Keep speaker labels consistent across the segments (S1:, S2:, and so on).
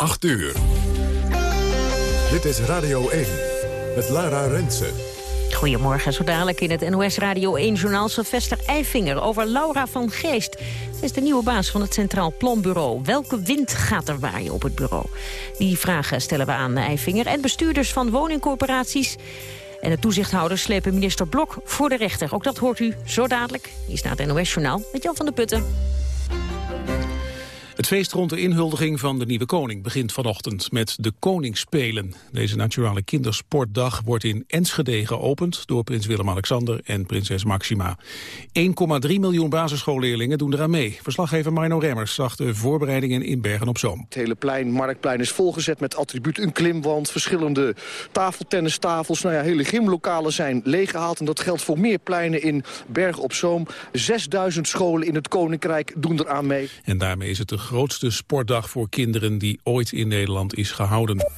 S1: 8 uur. Dit is Radio 1 met Lara Rensen.
S2: Goedemorgen, zo dadelijk in het NOS Radio 1-journaal Sylvester Eifinger over Laura van Geest. Ze is de nieuwe baas van het Centraal Planbureau. Welke wind gaat er waaien op het bureau? Die vragen stellen we aan Eifinger en bestuurders van woningcorporaties. En de toezichthouders slepen minister Blok voor de rechter. Ook dat hoort u zo dadelijk. Hier staat het NOS-journaal met Jan van der Putten.
S3: Het feest rond de inhuldiging van de nieuwe koning begint vanochtend met de Koningsspelen. Deze nationale kindersportdag wordt in Enschede geopend door prins Willem-Alexander en prinses Maxima. 1,3 miljoen basisschoolleerlingen doen eraan mee. Verslaggever Marno Remmers zag de voorbereidingen in Bergen-op-Zoom.
S4: Het hele plein, Marktplein is volgezet met attribuut. Een klimwand, verschillende tafeltennistafels. Nou ja, hele gymlokalen zijn leeggehaald. En dat geldt voor meer pleinen in Bergen-op-Zoom. 6000 scholen in het Koninkrijk doen eraan mee.
S3: En daarmee is het de grootste sportdag voor kinderen die ooit in Nederland is gehouden.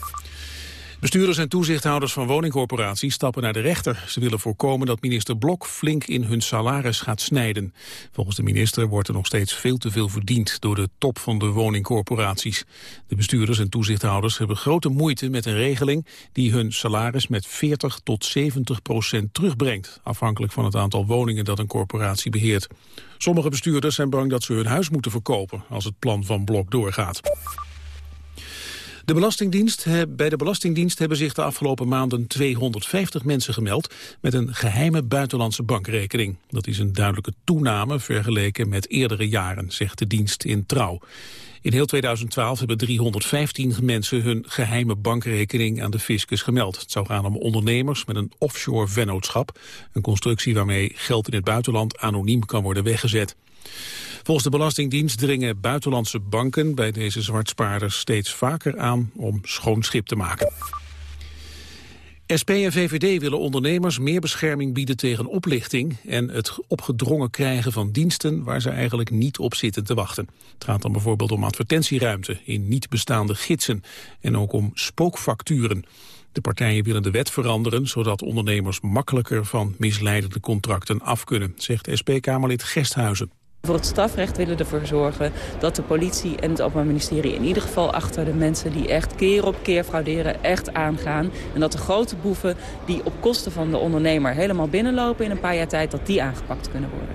S3: Bestuurders en toezichthouders van woningcorporaties stappen naar de rechter. Ze willen voorkomen dat minister Blok flink in hun salaris gaat snijden. Volgens de minister wordt er nog steeds veel te veel verdiend door de top van de woningcorporaties. De bestuurders en toezichthouders hebben grote moeite met een regeling die hun salaris met 40 tot 70 procent terugbrengt, afhankelijk van het aantal woningen dat een corporatie beheert. Sommige bestuurders zijn bang dat ze hun huis moeten verkopen als het plan van Blok doorgaat. De Belastingdienst, bij de Belastingdienst hebben zich de afgelopen maanden 250 mensen gemeld met een geheime buitenlandse bankrekening. Dat is een duidelijke toename vergeleken met eerdere jaren, zegt de dienst in Trouw. In heel 2012 hebben 315 mensen hun geheime bankrekening aan de fiscus gemeld. Het zou gaan om ondernemers met een offshore vennootschap. Een constructie waarmee geld in het buitenland anoniem kan worden weggezet. Volgens de Belastingdienst dringen buitenlandse banken bij deze zwartspaarders steeds vaker aan om schoon schip te maken. SP en VVD willen ondernemers meer bescherming bieden tegen oplichting en het opgedrongen krijgen van diensten waar ze eigenlijk niet op zitten te wachten. Het gaat dan bijvoorbeeld om advertentieruimte in niet bestaande gidsen en ook om spookfacturen. De partijen willen de wet veranderen zodat ondernemers makkelijker van misleidende contracten af kunnen, zegt SP-Kamerlid Gesthuizen.
S5: Voor het strafrecht willen ervoor zorgen dat de politie en het Openbaar Ministerie in ieder geval achter de mensen die echt keer op keer frauderen echt aangaan. En dat de grote boeven die op kosten van de ondernemer helemaal binnenlopen in een paar jaar tijd, dat die aangepakt kunnen worden.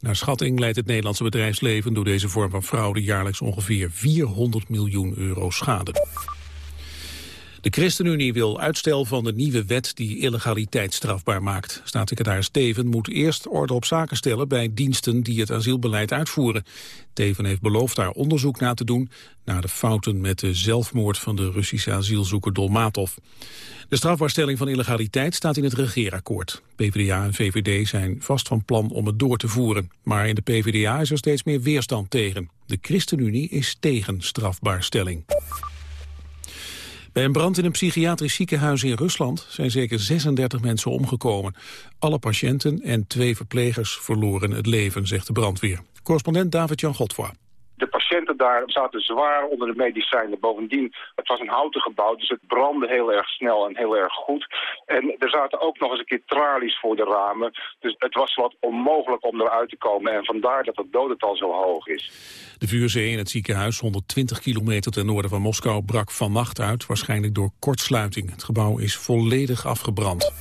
S3: Naar schatting leidt het Nederlandse bedrijfsleven door deze vorm van fraude jaarlijks ongeveer 400 miljoen euro schade. De ChristenUnie wil uitstel van de nieuwe wet die illegaliteit strafbaar maakt. Staatssecretaris Teven moet eerst orde op zaken stellen bij diensten die het asielbeleid uitvoeren. Teven heeft beloofd daar onderzoek naar te doen naar de fouten met de zelfmoord van de Russische asielzoeker Dolmatov. De strafbaarstelling van illegaliteit staat in het regeerakkoord. PvdA en VVD zijn vast van plan om het door te voeren. Maar in de PvdA is er steeds meer weerstand tegen. De ChristenUnie is tegen strafbaarstelling. Bij een brand in een psychiatrisch ziekenhuis in Rusland zijn zeker 36 mensen omgekomen. Alle patiënten en twee verplegers verloren het leven, zegt de brandweer. Correspondent David-Jan Godfoy.
S6: Patiënten daar zaten zwaar onder de medicijnen. Bovendien, het was een houten gebouw, dus het brandde heel erg snel en heel erg goed. En er zaten ook nog eens een keer tralies voor de ramen. Dus het was wat onmogelijk om eruit te komen. En vandaar dat het dodental zo hoog is.
S3: De vuurzee in het ziekenhuis, 120 kilometer ten noorden van Moskou, brak vannacht uit. Waarschijnlijk door kortsluiting. Het gebouw is volledig afgebrand.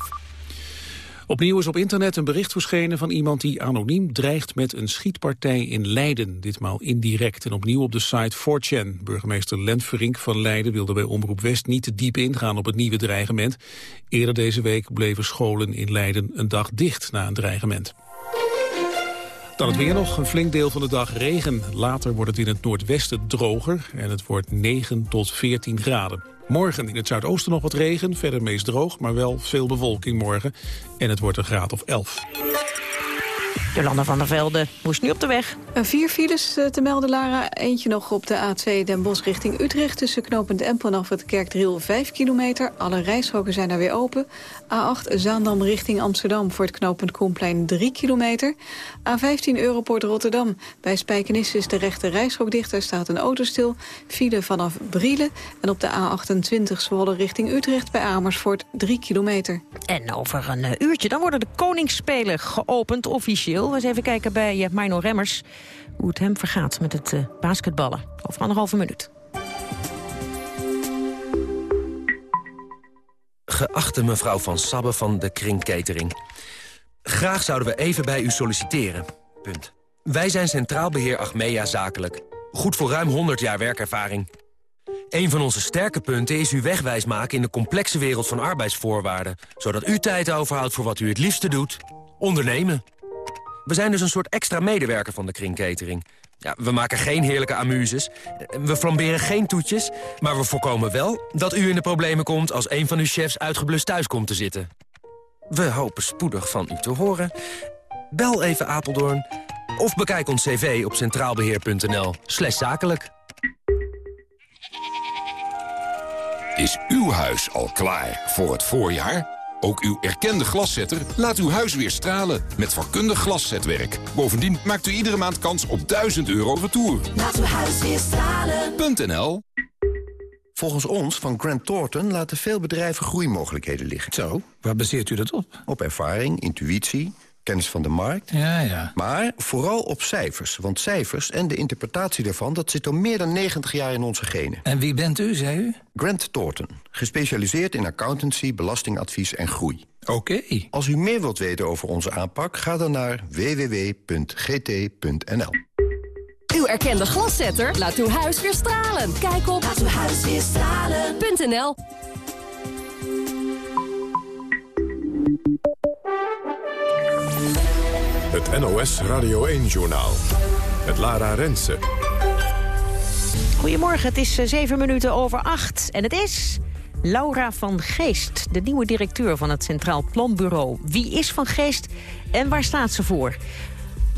S3: Opnieuw is op internet een bericht verschenen van iemand die anoniem dreigt met een schietpartij in Leiden, ditmaal indirect en opnieuw op de site 4chan. Burgemeester Lent Verink van Leiden wilde bij Omroep West niet te diep ingaan op het nieuwe dreigement. Eerder deze week bleven scholen in Leiden een dag dicht na een dreigement. Dan het weer nog, een flink deel van de dag regen. Later wordt het in het noordwesten droger en het wordt 9 tot 14 graden. Morgen in het zuidoosten nog wat regen, verder meest droog, maar wel veel bewolking morgen. En het wordt een graad of 11.
S2: Jolanda van der Velde moest nu op de weg.
S7: Vier files eh, te melden, Lara. Eentje nog op de A2 Den Bosch richting Utrecht... tussen knooppunt Empel en af het Kerkdriel 5 kilometer. Alle reishokken zijn daar weer open. A8 Zaandam richting Amsterdam voor het knooppunt Koenplein 3 kilometer. A15 Europort Rotterdam. Bij Spijkenisse is de rechte reishok dicht. Daar staat een auto stil. File vanaf Brielen. En op de A28 Zwolle richting Utrecht bij Amersfoort 3 kilometer.
S2: En over een eh, uurtje dan worden de Koningsspelen geopend officieel officieel. Eens even kijken bij eh, Mino Remmers hoe het hem vergaat met het eh, basketballen. Over anderhalve minuut.
S8: Geachte mevrouw Van Sabbe van de Kringketering. Graag zouden we even bij u solliciteren. Punt. Wij zijn Centraal Beheer Achmea Zakelijk. Goed voor ruim 100 jaar werkervaring. Een van onze sterke punten is uw wegwijs maken in de complexe wereld van arbeidsvoorwaarden. Zodat u tijd overhoudt voor wat u het liefste doet, ondernemen. We zijn dus een soort extra medewerker van de kringkatering. Ja, we maken geen heerlijke amuses. We flamberen geen toetjes. Maar we voorkomen wel dat u in de problemen komt... als een van uw chefs uitgeblust thuis komt te zitten. We hopen spoedig van u te horen. Bel even Apeldoorn. Of bekijk ons cv op centraalbeheer.nl zakelijk.
S9: Is uw huis al klaar voor het voorjaar? Ook uw erkende glaszetter laat uw huis weer stralen met vakkundig glaszetwerk. Bovendien maakt u iedere maand kans op 1000 euro retour.
S10: Laat uw huis weer stralen.nl
S11: Volgens ons van Grant Thornton laten veel bedrijven groeimogelijkheden liggen.
S12: Zo, waar baseert u dat op?
S11: Op ervaring, intuïtie kennis van de markt.
S12: Ja, ja.
S11: Maar vooral op cijfers. Want cijfers en de interpretatie daarvan... dat zit al meer dan 90 jaar in onze genen.
S12: En wie bent u, zei u?
S11: Grant Thornton. Gespecialiseerd in accountancy, belastingadvies en groei.
S12: Oké.
S11: Als u meer wilt weten over onze aanpak... ga dan naar www.gt.nl.
S10: Uw erkende glaszetter laat uw huis weer stralen. Kijk op laatuwhuisweerstralen.nl
S1: Het NOS Radio 1-journaal. Met Lara Rensen.
S2: Goedemorgen, het is eh, zeven minuten over acht. En het is... Laura van Geest, de nieuwe directeur van het Centraal Planbureau. Wie is Van Geest en waar staat ze voor?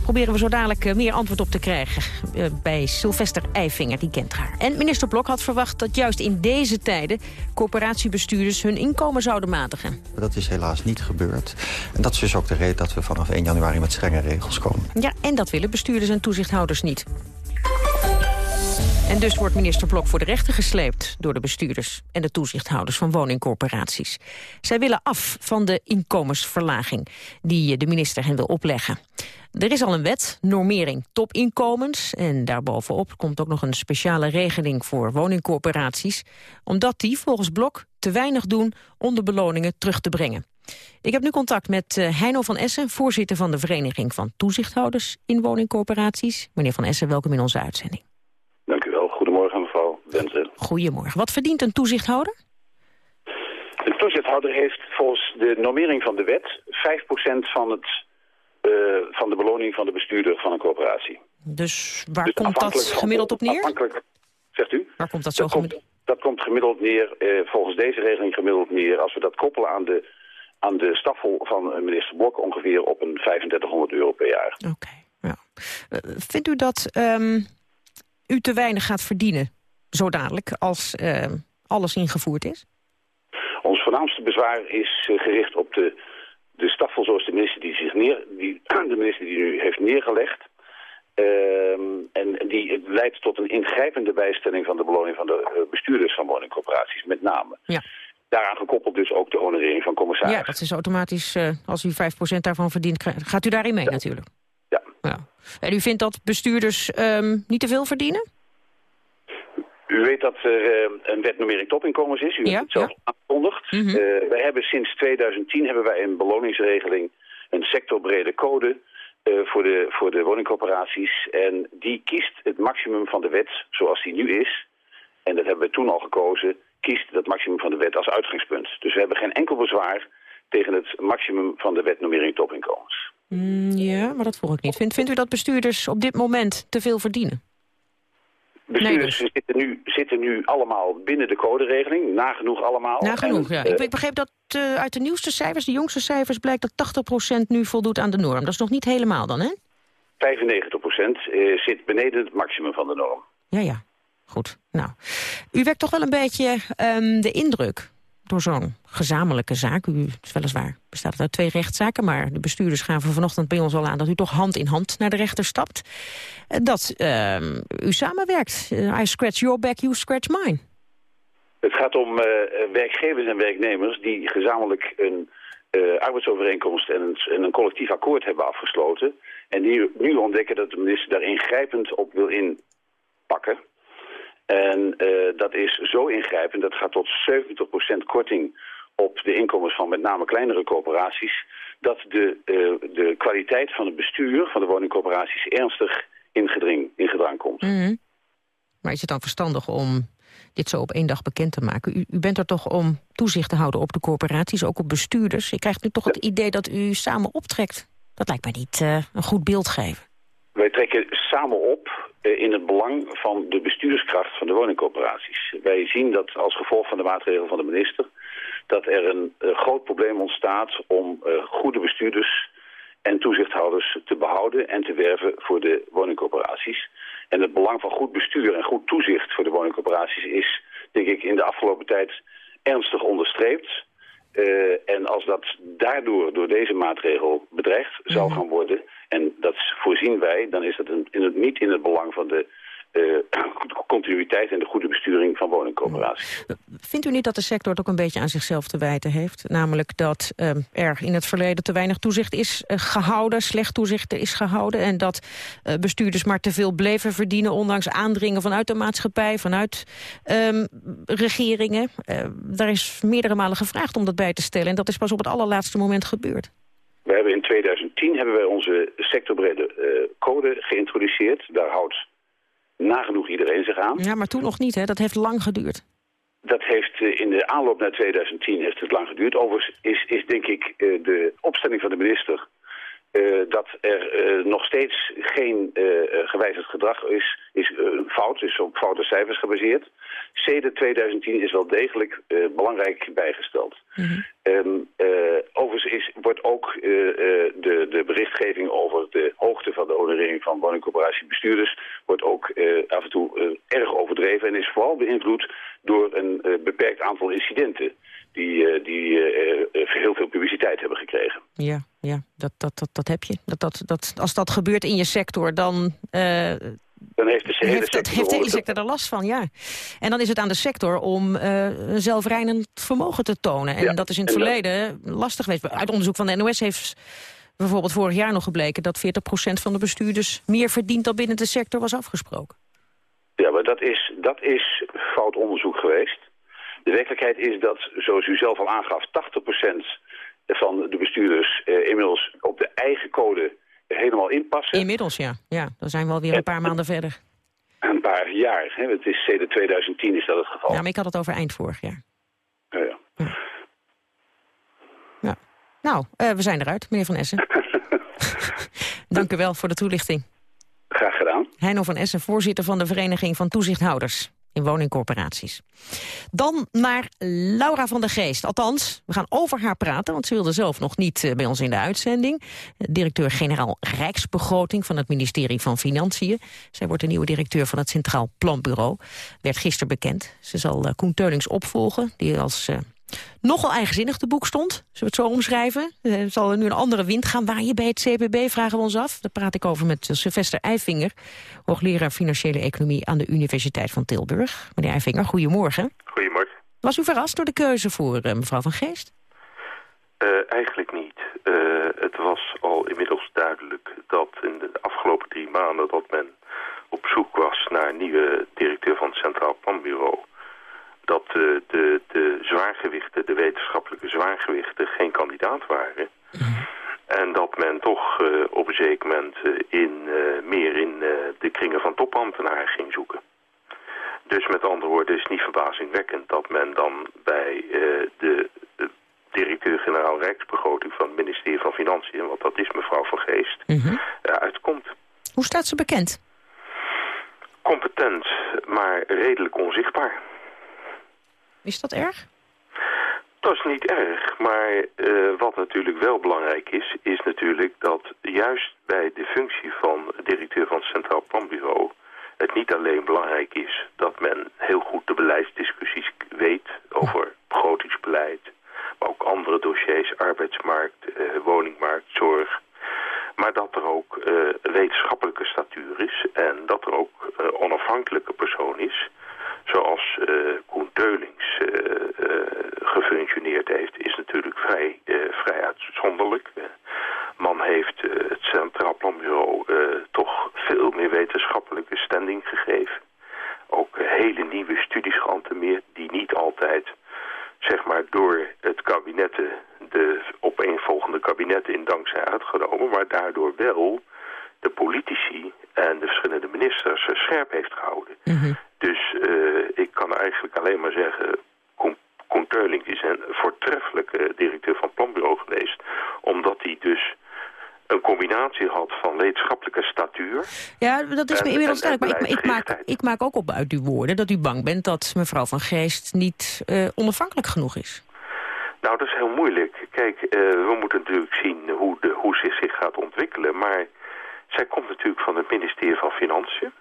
S2: Proberen we zo dadelijk eh, meer antwoord op te krijgen eh, bij Sylvester Eifinger, die kent haar. En minister Blok had verwacht dat juist in deze tijden coöperatiebestuurders hun inkomen zouden matigen.
S13: Dat is helaas niet gebeurd. En dat is dus ook de reden dat we vanaf 1 januari met strenge regels komen.
S2: Ja, en dat willen bestuurders en toezichthouders niet. En dus wordt minister Blok voor de rechter gesleept door de bestuurders en de toezichthouders van woningcorporaties. Zij willen af van de inkomensverlaging die de minister hen wil opleggen. Er is al een wet, normering topinkomens. En daarbovenop komt ook nog een speciale regeling voor woningcorporaties. Omdat die volgens Blok te weinig doen om de beloningen terug te brengen. Ik heb nu contact met uh, Heino van Essen, voorzitter van de Vereniging van Toezichthouders in Woningcorporaties. Meneer van Essen, welkom in onze uitzending.
S14: Dank u wel. Goedemorgen mevrouw Wenzel.
S2: Goedemorgen. Wat verdient een toezichthouder?
S14: Een toezichthouder heeft volgens de normering van de wet 5% van het van de beloning van de bestuurder van een coöperatie.
S2: Dus waar dus komt dat gemiddeld op neer?
S14: Afhankelijk, zegt u?
S2: Waar komt dat zo
S14: dat gemiddeld? Komt, dat komt gemiddeld neer, uh, volgens deze regeling gemiddeld neer... als we dat koppelen aan de, aan de staffel van minister Blok... ongeveer op een 3500 euro per jaar.
S2: Oké, okay, ja. Uh, vindt u dat um, u te weinig gaat verdienen, zo dadelijk... als ehm, alles ingevoerd is?
S14: Ons voornaamste bezwaar is gericht op de de staffel zoals de minister die, zich neer, die, de minister die nu heeft neergelegd. Ehm, en die leidt tot een ingrijpende bijstelling van de beloning van de uh, bestuurders van woningcorporaties, met name.
S2: Ja.
S14: Daaraan gekoppeld dus ook de honorering van commissarissen.
S2: Ja, dat is automatisch, uh, als u 5% daarvan verdient, gaat u daarin mee natuurlijk.
S14: Ja.
S2: ja. En u vindt dat bestuurders um, niet te veel verdienen?
S14: U weet dat er uh, een wetnormering topinkomens is. U
S2: ja,
S14: heeft het zelf
S2: ja.
S14: aangekondigd. Mm -hmm. wij hebben sinds 2010 hebben wij een beloningsregeling, een sectorbrede code uh, voor, de, voor de woningcorporaties. En die kiest het maximum van de wet zoals die nu is. En dat hebben we toen al gekozen. Kiest dat maximum van de wet als uitgangspunt. Dus we hebben geen enkel bezwaar tegen het maximum van de wetnormering topinkomens.
S2: Mm, ja, maar dat vroeg ik niet. Vindt, vindt u dat bestuurders op dit moment te veel verdienen?
S14: Bestuurders nee, dus. zitten, nu, zitten nu allemaal binnen de coderegeling, nagenoeg allemaal.
S2: Nagenoeg, en, ja. Uh, ik begreep dat uh, uit de nieuwste cijfers, de jongste cijfers, blijkt dat 80% nu voldoet aan de norm. Dat is nog niet helemaal dan, hè? 95%
S14: uh, zit beneden het maximum van de norm.
S2: Ja, ja. Goed. Nou, u wekt toch wel een beetje um, de indruk door zo'n gezamenlijke zaak. U is weliswaar bestaat uit twee rechtszaken... maar de bestuurders gaven vanochtend bij ons al aan... dat u toch hand in hand naar de rechter stapt. Dat uh, u samenwerkt. Uh, I scratch your back, you scratch mine.
S14: Het gaat om uh, werkgevers en werknemers... die gezamenlijk een arbeidsovereenkomst en een, en een, collectief akkoord hebben afgesloten... en die nu ontdekken dat de minister daar ingrijpend op wil inpakken... En uh, dat is zo ingrijpend, dat gaat tot 70% korting op de inkomens van met name kleinere coöperaties... dat de, uh, de kwaliteit van het bestuur van de woningcoöperaties ernstig in, gedring, in gedrang komt.
S2: Mhm. Maar is het dan verstandig om dit zo op één dag bekend te maken? U, u, bent er toch om toezicht te houden op de corporaties, ook op bestuurders? Ik krijg nu toch het idee dat u samen optrekt. Dat lijkt mij niet uh, een goed beeld geven.
S14: Wij trekken samen op uh, in het belang van de bestuurskracht van de woningcoöperaties. Wij zien dat als gevolg van de maatregelen van de minister... dat er een uh, groot probleem ontstaat om goede bestuurders en toezichthouders te behouden en te werven voor de woningcoöperaties. En het belang van goed bestuur en goed toezicht voor de woningcoöperaties is, denk ik, in de afgelopen tijd ernstig onderstreept. Uh, en als dat daardoor, door deze maatregel bedreigd zou gaan worden, en dat voorzien wij, dan is dat een, in het, niet in het belang van de continuïteit en de goede besturing van woningcoöperaties.
S2: Vindt u niet dat de sector het ook een beetje aan zichzelf te wijten heeft? Namelijk dat uh, er in het verleden te weinig toezicht is uh, gehouden, slecht toezicht is gehouden... en dat uh, bestuurders maar te veel bleven verdienen... ondanks aandringen vanuit de maatschappij, vanuit um, regeringen. daar is meerdere malen gevraagd om dat bij te stellen... en dat is pas op het allerlaatste moment gebeurd.
S14: We hebben in 2010 hebben wij onze sectorbrede code geïntroduceerd. Daar houdt nagenoeg iedereen zich aan.
S2: Ja, maar toen nog niet, hè? Dat heeft lang geduurd.
S14: Dat heeft uh, in de aanloop naar 2010 heeft het lang geduurd. Overigens is, is denk ik uh, de opstelling van de minister... Uh, dat er nog steeds geen gewijzigd gedrag is, is fout, is op foute cijfers gebaseerd. Cede 2010 is wel degelijk belangrijk bijgesteld. Mm -hmm. um, overigens is, wordt ook de, de berichtgeving over de hoogte van de honorering van woningcorporatiebestuurders wordt ook af en toe erg overdreven en is vooral beïnvloed door een beperkt aantal incidenten die, die heel veel publiciteit hebben gekregen.
S2: Ja, ja dat, dat, dat, dat heb je. Dat, dat, dat, als dat gebeurt in je sector, dan... Uh,
S14: dan heeft de hele
S2: heeft,
S14: sector,
S2: heeft de hele sector er last van, ja. En dan is het aan de sector om uh, een zelfrijdend vermogen te tonen. En ja, dat is in het verleden dat... lastig geweest. Uit onderzoek van de NOS heeft bijvoorbeeld vorig jaar nog gebleken... dat 40% van de bestuurders meer verdient dan binnen de sector was afgesproken.
S14: Ja, maar dat is, dat is fout onderzoek geweest. De werkelijkheid is dat, zoals u zelf al aangaf, 80% van de bestuurders uh, inmiddels op de eigen code helemaal inpassen.
S2: Inmiddels, ja. ja. Dan zijn we alweer een paar maanden verder.
S14: Een paar jaar. Hè? Het is sinds 2010 is dat het geval.
S2: Ja, maar ik had het over eind vorig jaar.
S14: Ja, ja.
S2: ja. ja. Nou, uh, we zijn eruit, meneer Van Essen. Dank u wel voor de toelichting.
S14: Graag gedaan.
S2: Heino van Essen, voorzitter van de Vereniging van Toezichthouders in woningcorporaties. Dan naar Laura van der Geest. Althans, we gaan over haar praten, want ze wilde zelf nog niet bij ons in de uitzending. Directeur-generaal Rijksbegroting van het ministerie van Financiën. Zij wordt de nieuwe directeur van het Centraal Planbureau. Werd gisteren bekend. Ze zal uh, Koen Teulings opvolgen, die als uh, nogal eigenzinnig te boek stond. Zullen we het zo omschrijven? Er zal er nu een andere wind gaan waaien bij het CPB, vragen we ons af. Daar praat ik over met Sylvester Eifinger, hoogleraar Financiële Economie aan de Universiteit van Tilburg. Meneer Eifinger, goedemorgen.
S15: Goedemorgen.
S2: Was u verrast door de keuze voor uh, mevrouw Van Geest?
S15: Uh, eigenlijk niet. Uh, het was al inmiddels duidelijk dat in de afgelopen drie maanden dat men op zoek was naar een nieuwe directeur van het Centraal Planbureau dat de, de, de zwaargewichten, de wetenschappelijke zwaargewichten, geen kandidaat waren. En dat men toch uh, op een zeker moment uh, in, uh, meer in de kringen van topambtenaren ging zoeken. Dus met andere woorden is het niet verbazingwekkend dat men dan bij de directeur-generaal Rijksbegroting van het ministerie van Financiën, want dat is mevrouw Van Geest, -hmm. uitkomt.
S2: Hoe staat ze bekend?
S15: Competent, maar redelijk onzichtbaar.
S2: Is dat erg?
S15: Dat is niet erg, maar uh, wat natuurlijk wel belangrijk is... is natuurlijk dat juist bij de functie van directeur van het Centraal Planbureau... het niet alleen belangrijk is dat men heel goed de beleidsdiscussies weet... over begrotingsbeleid, maar ook andere dossiers, arbeidsmarkt, uh, woningmarkt, zorg... maar dat er ook uh, wetenschappelijke statuur is en dat er ook onafhankelijke persoon is zoals uh, Koen Teulings uh, uh, gefunctioneerd heeft, is natuurlijk vrij, vrij uitzonderlijk. man heeft het Centraal Planbureau toch veel meer wetenschappelijke standing gegeven. Ook hele nieuwe studies geantemeerd die niet altijd zeg maar, door het eigenlijk alleen maar zeggen... Koen, Koen Teulink is een voortreffelijke directeur van planbureau geweest. Omdat hij dus een combinatie had van wetenschappelijke statuur.
S2: Ja, dat is me
S15: en-
S2: inmiddels duidelijk. Maar ik, ik, maak, ik maak ook op uit uw woorden dat u bang bent dat mevrouw van Geest niet eh, onafhankelijk genoeg is.
S15: Nou, dat is heel moeilijk. Kijk, eh, we moeten natuurlijk zien hoe, de, hoe ze zich gaat ontwikkelen. Maar zij komt natuurlijk van het ministerie van Financiën.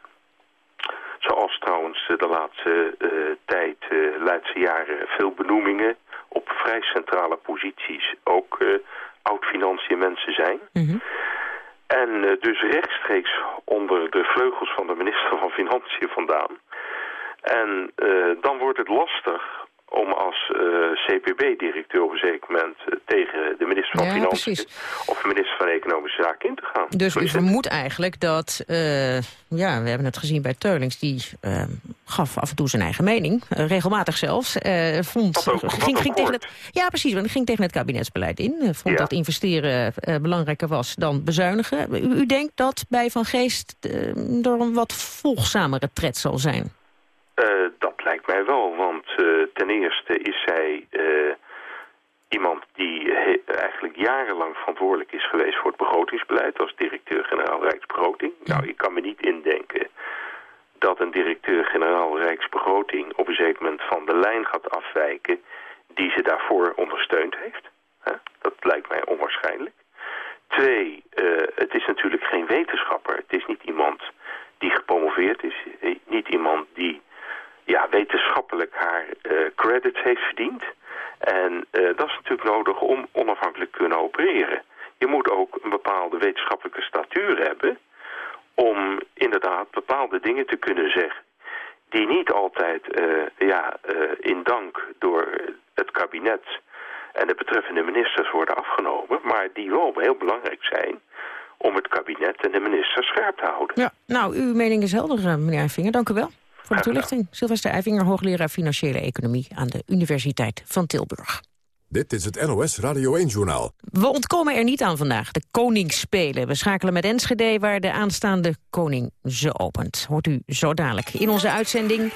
S15: Zoals trouwens eh, de laatste eh, tijd, eh, de laatste jaren, veel benoemingen op vrij centrale posities ook eh oud-financiën mensen zijn. En eh, dus rechtstreeks onder de vleugels van de minister van Financiën vandaan. En eh, dan wordt het lastig om als eh, CPB-directeur op een zeker moment eh, tegen de minister van
S2: Ja,
S15: Financiën
S2: precies.
S15: of minister van Economische Zaken in te gaan.
S2: Dus u vermoedt eigenlijk dat, eh, ja, we hebben het gezien bij Teulings... die eh, gaf af en toe zijn eigen mening, eh, regelmatig zelfs. eh, vond,
S15: ook-
S2: ging, ging tegen het, ja, precies, want ging tegen het kabinetsbeleid in. vond dat investeren belangrijker was dan bezuinigen. U, u denkt dat bij Van Geest er een wat volgzamere tred zal zijn?
S15: Eh, dat lijkt mij wel, want eh, ten eerste is zij eh, iemand die he- eigenlijk jarenlang verantwoordelijk is geweest voor het begrotingsbeleid als directeur-generaal Rijksbegroting. Nou, ik kan me niet indenken dat een directeur-generaal Rijksbegroting op een zeker moment van de lijn gaat afwijken die ze daarvoor ondersteund heeft. Hè? Dat lijkt mij onwaarschijnlijk. Twee, eh, het is natuurlijk geen wetenschapper. Het is niet iemand die gepromoveerd is. eh, Niet iemand die ja, wetenschappelijk haar eh, credits heeft verdiend. En eh, dat is natuurlijk nodig om onafhankelijk te kunnen opereren. Je moet ook een bepaalde wetenschappelijke statuur hebben... om inderdaad bepaalde dingen te kunnen zeggen... die niet altijd ja, in dank door het kabinet en de betreffende ministers worden afgenomen... maar die wel heel belangrijk zijn om het kabinet en de ministers scherp te houden.
S2: Ja, nou, uw mening is helder, eh, meneer Eifinger. Dank u wel voor de toelichting. Sylvester Eifinger, hoogleraar Financiële Economie... aan de Universiteit van Tilburg.
S1: Dit is het NOS Radio 1-journaal.
S2: We ontkomen er niet aan vandaag, de Koningsspelen. We schakelen met Enschede, waar de aanstaande koning ze opent. Hoort u zo dadelijk. In onze uitzending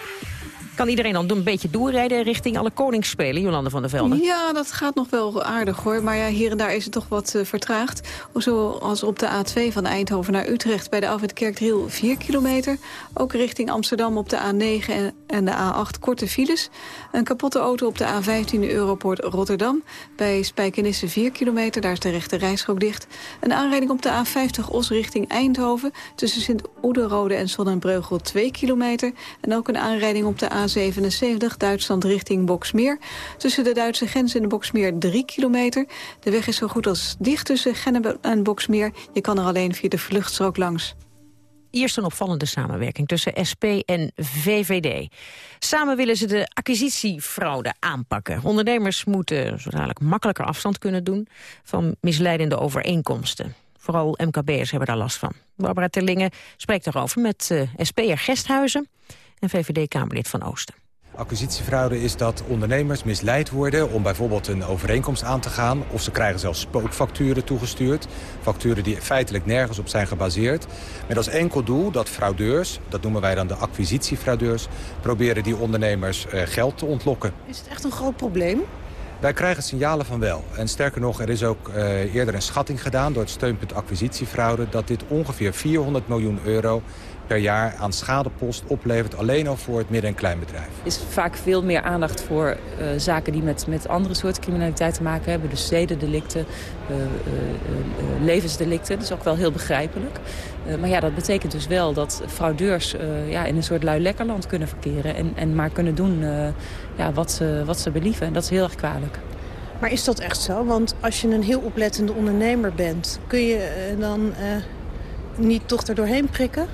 S2: kan iedereen dan een beetje doorrijden... richting alle Koningsspelen, Jolande van der Velde.
S7: Ja, dat gaat nog wel aardig hoor. Maar ja, hier en daar is het toch wat eh, vertraagd. Zoals op de A2 van Eindhoven naar Utrecht bij de Kerkdriel 4 kilometer. Ook richting Amsterdam op de A9 en- de A8 korte files. Een kapotte auto op de A15 Europoort Rotterdam. Bij Spijkenisse 4 kilometer, daar is de rechte dicht. Een aanrijding op de A50 Os richting Eindhoven. Tussen Sint-Oederode en Zonnebreugel 2 kilometer. En ook een aanrijding op de A77 Duitsland richting Boksmeer. Tussen de Duitse grens en de Boksmeer 3 kilometer. De weg is zo goed als dicht tussen Gennep en Boksmeer. Je kan er alleen via de vluchtstrook langs.
S2: Eerst een opvallende samenwerking tussen SP en VVD. Samen willen ze de acquisitiefraude aanpakken. Ondernemers moeten zo dadelijk makkelijker afstand kunnen doen... van misleidende overeenkomsten. Vooral MKB'ers hebben daar last van. Barbara Terlingen spreekt daarover met uh, SP'er Gesthuizen... en VVD-Kamerlid van Oosten.
S16: Acquisitiefraude is dat ondernemers misleid worden om bijvoorbeeld een overeenkomst aan te gaan. Of ze krijgen zelfs spookfacturen toegestuurd. Facturen die feitelijk nergens op zijn gebaseerd. Met als enkel doel dat fraudeurs, dat noemen wij dan de acquisitiefraudeurs... proberen die ondernemers uh, geld te ontlokken.
S17: Is het echt een groot probleem?
S16: Wij krijgen signalen van wel. En sterker nog, er is ook uh, eerder een schatting gedaan door het steunpunt acquisitiefraude... dat dit ongeveer 400 miljoen euro per jaar aan schadepost oplevert... alleen al voor het midden- en kleinbedrijf.
S5: Er is vaak veel meer aandacht voor uh, zaken die met, met andere soorten criminaliteit te maken hebben. Dus zedendelicten, uh, uh, levensdelicten. Dat is ook wel heel begrijpelijk. maar ja, dat betekent dus wel dat fraudeurs ja, in een soort lui lekkerland kunnen verkeren... en, en maar kunnen doen ja, wat, ze, wat ze believen. En dat is heel erg kwalijk.
S17: Maar is dat echt zo? Want als je een heel oplettende ondernemer bent... kun je dan niet toch er doorheen prikken?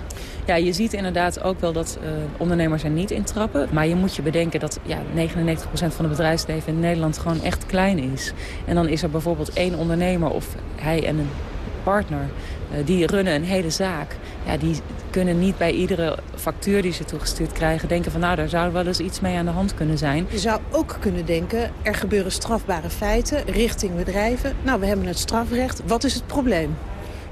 S5: Ja, je ziet inderdaad ook wel dat uh, ondernemers er niet intrappen. Maar je moet je bedenken dat ja, 99% van het bedrijfsleven in Nederland gewoon echt klein is. En dan is er bijvoorbeeld één ondernemer of hij en een partner... Uh, die runnen een hele zaak. Ja, die kunnen niet bij iedere factuur die ze toegestuurd krijgen... denken van nou, daar zou wel eens iets mee aan de hand kunnen zijn.
S17: Je zou ook kunnen denken, er gebeuren strafbare feiten richting bedrijven. Nou, we hebben het strafrecht. Wat is het probleem?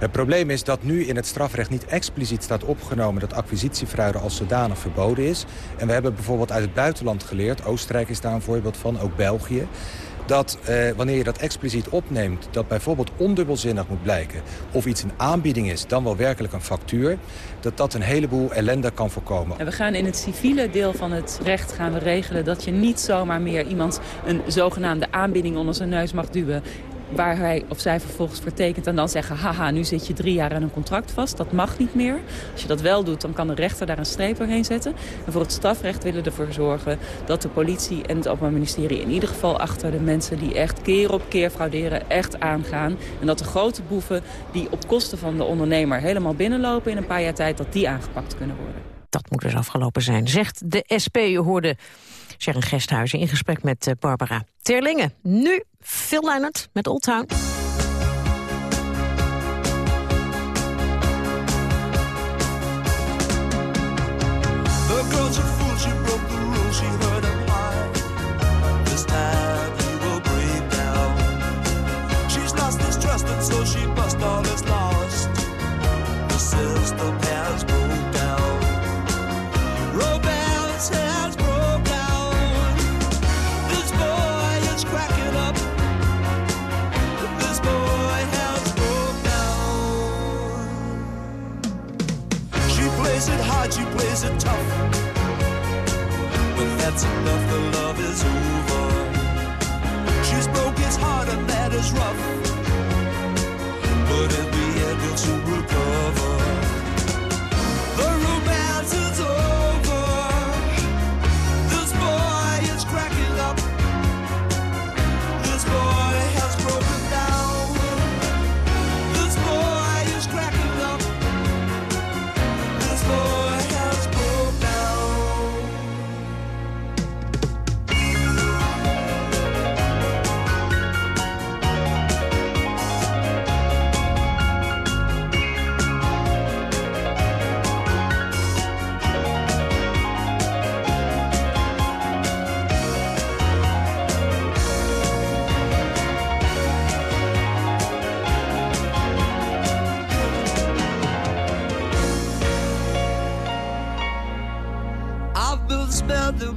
S16: Het probleem is dat nu in het strafrecht niet expliciet staat opgenomen... dat acquisitiefraude als zodanig verboden is. En we hebben bijvoorbeeld uit het buitenland geleerd... Oostenrijk is daar een voorbeeld van, ook België dat eh, wanneer je dat expliciet opneemt... dat bijvoorbeeld ondubbelzinnig moet blijken... of iets een aanbieding is, dan wel werkelijk een factuur... dat dat een heleboel ellende kan voorkomen.
S5: En we gaan in het civiele deel van het recht gaan we regelen... dat je niet zomaar meer iemand een zogenaamde aanbieding onder zijn neus mag duwen waar hij of zij vervolgens voor tekent en dan zeggen... haha, nu zit je drie jaar aan een contract vast. Dat mag niet meer. Als je dat wel doet, dan kan de rechter daar een streep doorheen zetten. En voor het strafrecht willen we ervoor zorgen dat de politie en het Openbaar Ministerie... in ieder geval achter de mensen die echt keer op keer frauderen echt aangaan. En dat de grote boeven die op kosten van de ondernemer helemaal binnenlopen in een paar jaar tijd... dat die aangepakt kunnen worden.
S2: Dat moet dus afgelopen zijn, zegt de SP. Je hoorde Sharon Gesthuizen in gesprek met eh, Barbara Terlingen. Nu Phil Leonard met Old Town.
S18: Tough. But that's enough, the love is over. She's broke his heart and that is rough. But the end, he'll soon recover. The romance is over.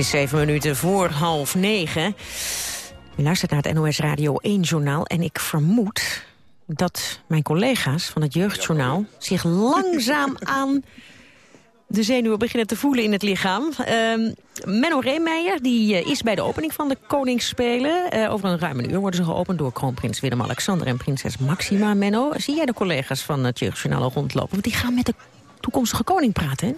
S18: Is
S2: zeven minuten voor half negen. U luistert naar het NOS Radio 1 journaal en ik vermoed dat mijn collega's van het Jeugdjournaal zich langzaam aan de zenuwen beginnen te voelen in het lichaam. Ehm Menno Reemeijer die, eh, is bij de opening van de Koningsspelen. Eh, over een ruim een uur worden ze geopend door kroonprins Willem-Alexander en prinses Maxima. Menno, zie jij de collega's van het Jeugdjournaal al rondlopen? Want die gaan met de toekomstige koning praten, hè?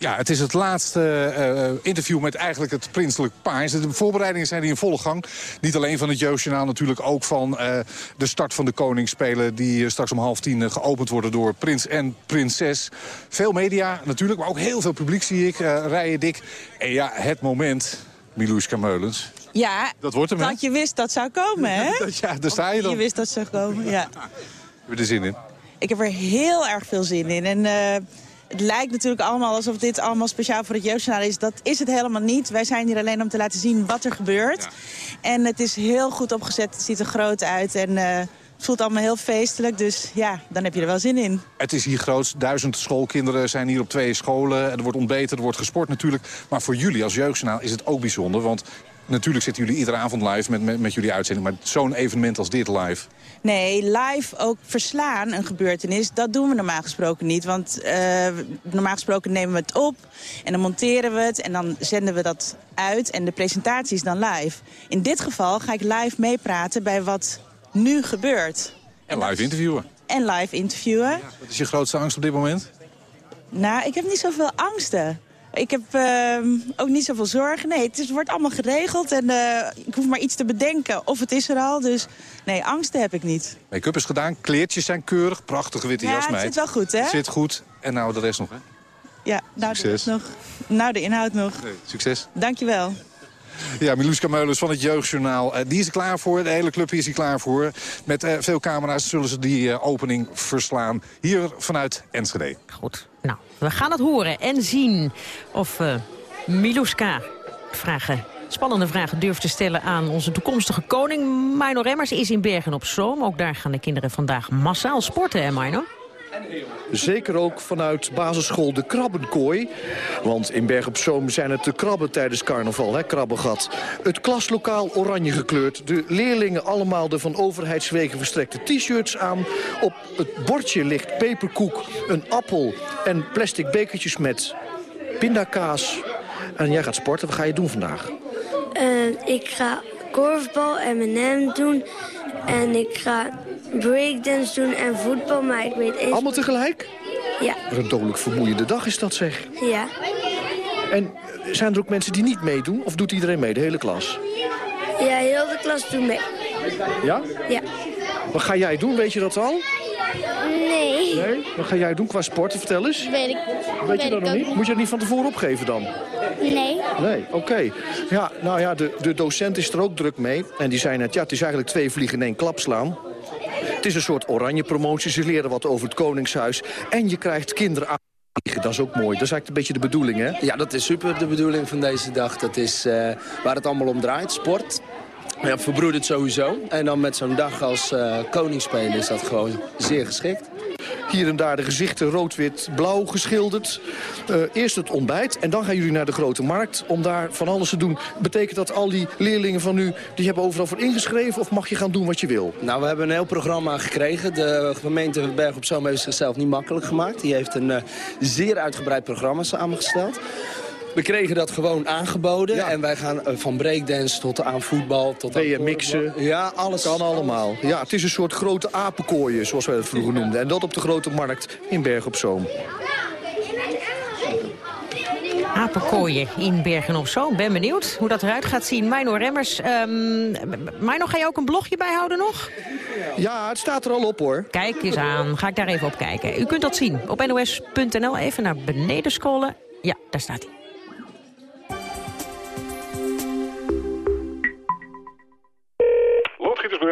S19: Ja, het is het laatste eh, interview met eigenlijk het prinselijk paar. De voorbereidingen zijn in volle gang. Niet alleen van het Jeugdjournaal, natuurlijk ook van eh, de start van de Koningsspelen... die eh, straks om half tien geopend worden door prins en prinses. Veel media natuurlijk, maar ook heel veel publiek zie ik. rijen dik. En ja, het moment, Milouska Meulens.
S20: Ja,
S19: Dat wordt hem,
S20: dat je wist dat zou komen, hè?
S19: Ja, daar sta je dan.
S20: Je wist dat zou komen, ja.
S19: Heb je er zin in?
S20: Ik heb er heel erg veel zin in. En het lijkt natuurlijk allemaal alsof dit allemaal speciaal voor het jeugdjournaal is. Dat is het helemaal niet. Wij zijn hier alleen om te laten zien wat er gebeurt. En het is heel goed opgezet. Het ziet er groot uit. En eh, Het voelt allemaal heel feestelijk, dus ja, dan heb je er wel zin in.
S19: Het is hier groot. Duizend schoolkinderen zijn hier op twee scholen. Er wordt ontbeten, er wordt gesport natuurlijk. Maar voor jullie als jeugdjournaal is het ook bijzonder. Want natuurlijk zitten jullie iedere avond live met, met, met jullie uitzending. Maar zo'n evenement als dit live...
S20: Nee, live ook verslaan een gebeurtenis, dat doen we normaal gesproken niet. Want uh, normaal gesproken nemen we het op en dan monteren we het en dan zenden we dat uit. En de presentatie is dan live. In dit geval ga ik live meepraten bij wat nu gebeurt.
S19: En live interviewen.
S20: En live interviewen. Ja,
S19: wat is je grootste angst op dit moment?
S20: Nou, ik heb niet zoveel angsten. Ik heb uh, ook niet zoveel zorgen. Nee, het, is, wordt allemaal geregeld en uh, ik hoef maar iets te bedenken. Of het is er al, dus nee, angsten heb ik niet.
S19: Make-up is gedaan, kleertjes zijn keurig, prachtige witte
S20: ja,
S19: jas, meid.
S20: het zit wel goed, hè?
S19: Het zit goed. En nou de rest nog, hè?
S20: Ja, nou de rest nog. Nou, de inhoud nog.
S19: Nee, succes.
S20: Dankjewel.
S19: Ja, Miluska Meulens van het Jeugdjournaal. Uh, die is er klaar voor. De hele club is hier klaar voor. Met uh, veel camera's zullen ze die uh, opening verslaan. Hier vanuit Enschede.
S2: Goed. Nou, we gaan het horen en zien of Miluska vragen spannende vragen durft te stellen aan onze toekomstige koning. Mino Remmers is in Bergen op Zoom. Ook daar gaan de kinderen vandaag massaal sporten, hè Mino?
S21: Zeker ook vanuit basisschool De Krabbenkooi. Want in Berg op Zoom zijn het de krabben tijdens carnaval, hè, krabbengat. Het klaslokaal oranje gekleurd. De leerlingen allemaal de van overheidswegen verstrekte t-shirts aan. Op het bordje ligt peperkoek, een appel en plastic bekertjes met pindakaas. En jij gaat sporten. Wat ga je doen vandaag?
S22: Uh, ik ga korfbal en M&M doen. En ik ga breakdance doen en voetbal, maar ik weet eens...
S21: Allemaal tegelijk?
S22: Ja.
S21: Wat een dodelijk vermoeiende dag is dat, zeg.
S22: Ja.
S21: En zijn er ook mensen die niet meedoen? Of doet iedereen mee, de hele klas?
S22: Ja, heel de klas doet mee.
S21: Ja?
S22: Ja.
S21: Wat ga jij doen, weet je dat al?
S22: Nee.
S21: Nee? Wat ga jij doen qua sporten? Vertel eens.
S22: Weet ik
S21: Weet,
S22: weet
S21: je dat nog niet. Moet je dat niet van tevoren opgeven dan?
S22: Nee.
S21: Nee, oké. Ja, nou ja, de, de docent is er ook druk mee. En die zei net, ja, het is eigenlijk twee vliegen in één klap slaan. Het is een soort oranje promotie. Ze leren wat over het Koningshuis. En je krijgt kinderen aan. Dat is ook mooi. Dat is eigenlijk een beetje de bedoeling, hè?
S23: Ja, dat is super de bedoeling van deze dag. Dat is uh, waar het allemaal om draait, sport. Ja, verbroedert sowieso. En dan met zo'n dag als uh, koningsspelen is dat gewoon zeer geschikt.
S21: Hier en daar de gezichten rood-wit-blauw geschilderd. Uh, eerst het ontbijt en dan gaan jullie naar de grote markt om daar van alles te doen. Betekent dat al die leerlingen van u, die hebben overal voor ingeschreven... of mag je gaan doen wat je wil?
S23: Nou, we hebben een heel programma gekregen. De gemeente Berg op Zoom heeft zichzelf niet makkelijk gemaakt. Die heeft een uh, zeer uitgebreid programma samengesteld. We kregen dat gewoon aangeboden. Ja. En wij gaan uh, van breakdance tot aan voetbal. Tot
S21: aan BMX'en.
S23: Ja, alles.
S21: Kan allemaal. Ja, het is een soort grote apenkooien, zoals wij het vroeger noemden. En dat op de Grote Markt in Berg op Zoom.
S2: Apenkooien in Bergen op Zoom. Ben benieuwd hoe dat eruit gaat zien. Mino Remmers, um, Mino, ga je ook een blogje bijhouden nog?
S21: Ja, het staat er al op hoor.
S2: Kijk eens aan. Ga ik daar even op kijken. U kunt dat zien op nos.nl. Even naar beneden scrollen. Ja, daar staat hij.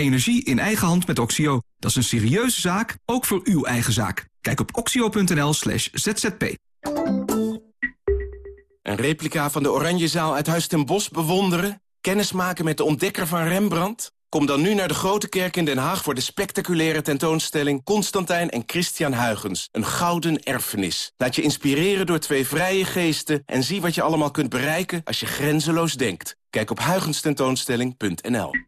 S24: Energie in eigen hand met Oxio. Dat is een serieuze zaak, ook voor uw eigen zaak. Kijk op oxio.nl slash zzp.
S25: Een replica van de Oranjezaal uit Huis ten Bosch bewonderen? Kennismaken met de ontdekker van Rembrandt? Kom dan nu naar de Grote Kerk in Den Haag... voor de spectaculaire tentoonstelling Constantijn en Christian Huygens. Een gouden erfenis. Laat je inspireren door twee vrije geesten... en zie wat je allemaal kunt bereiken als je grenzeloos denkt. Kijk op huygenstentoonstelling.nl.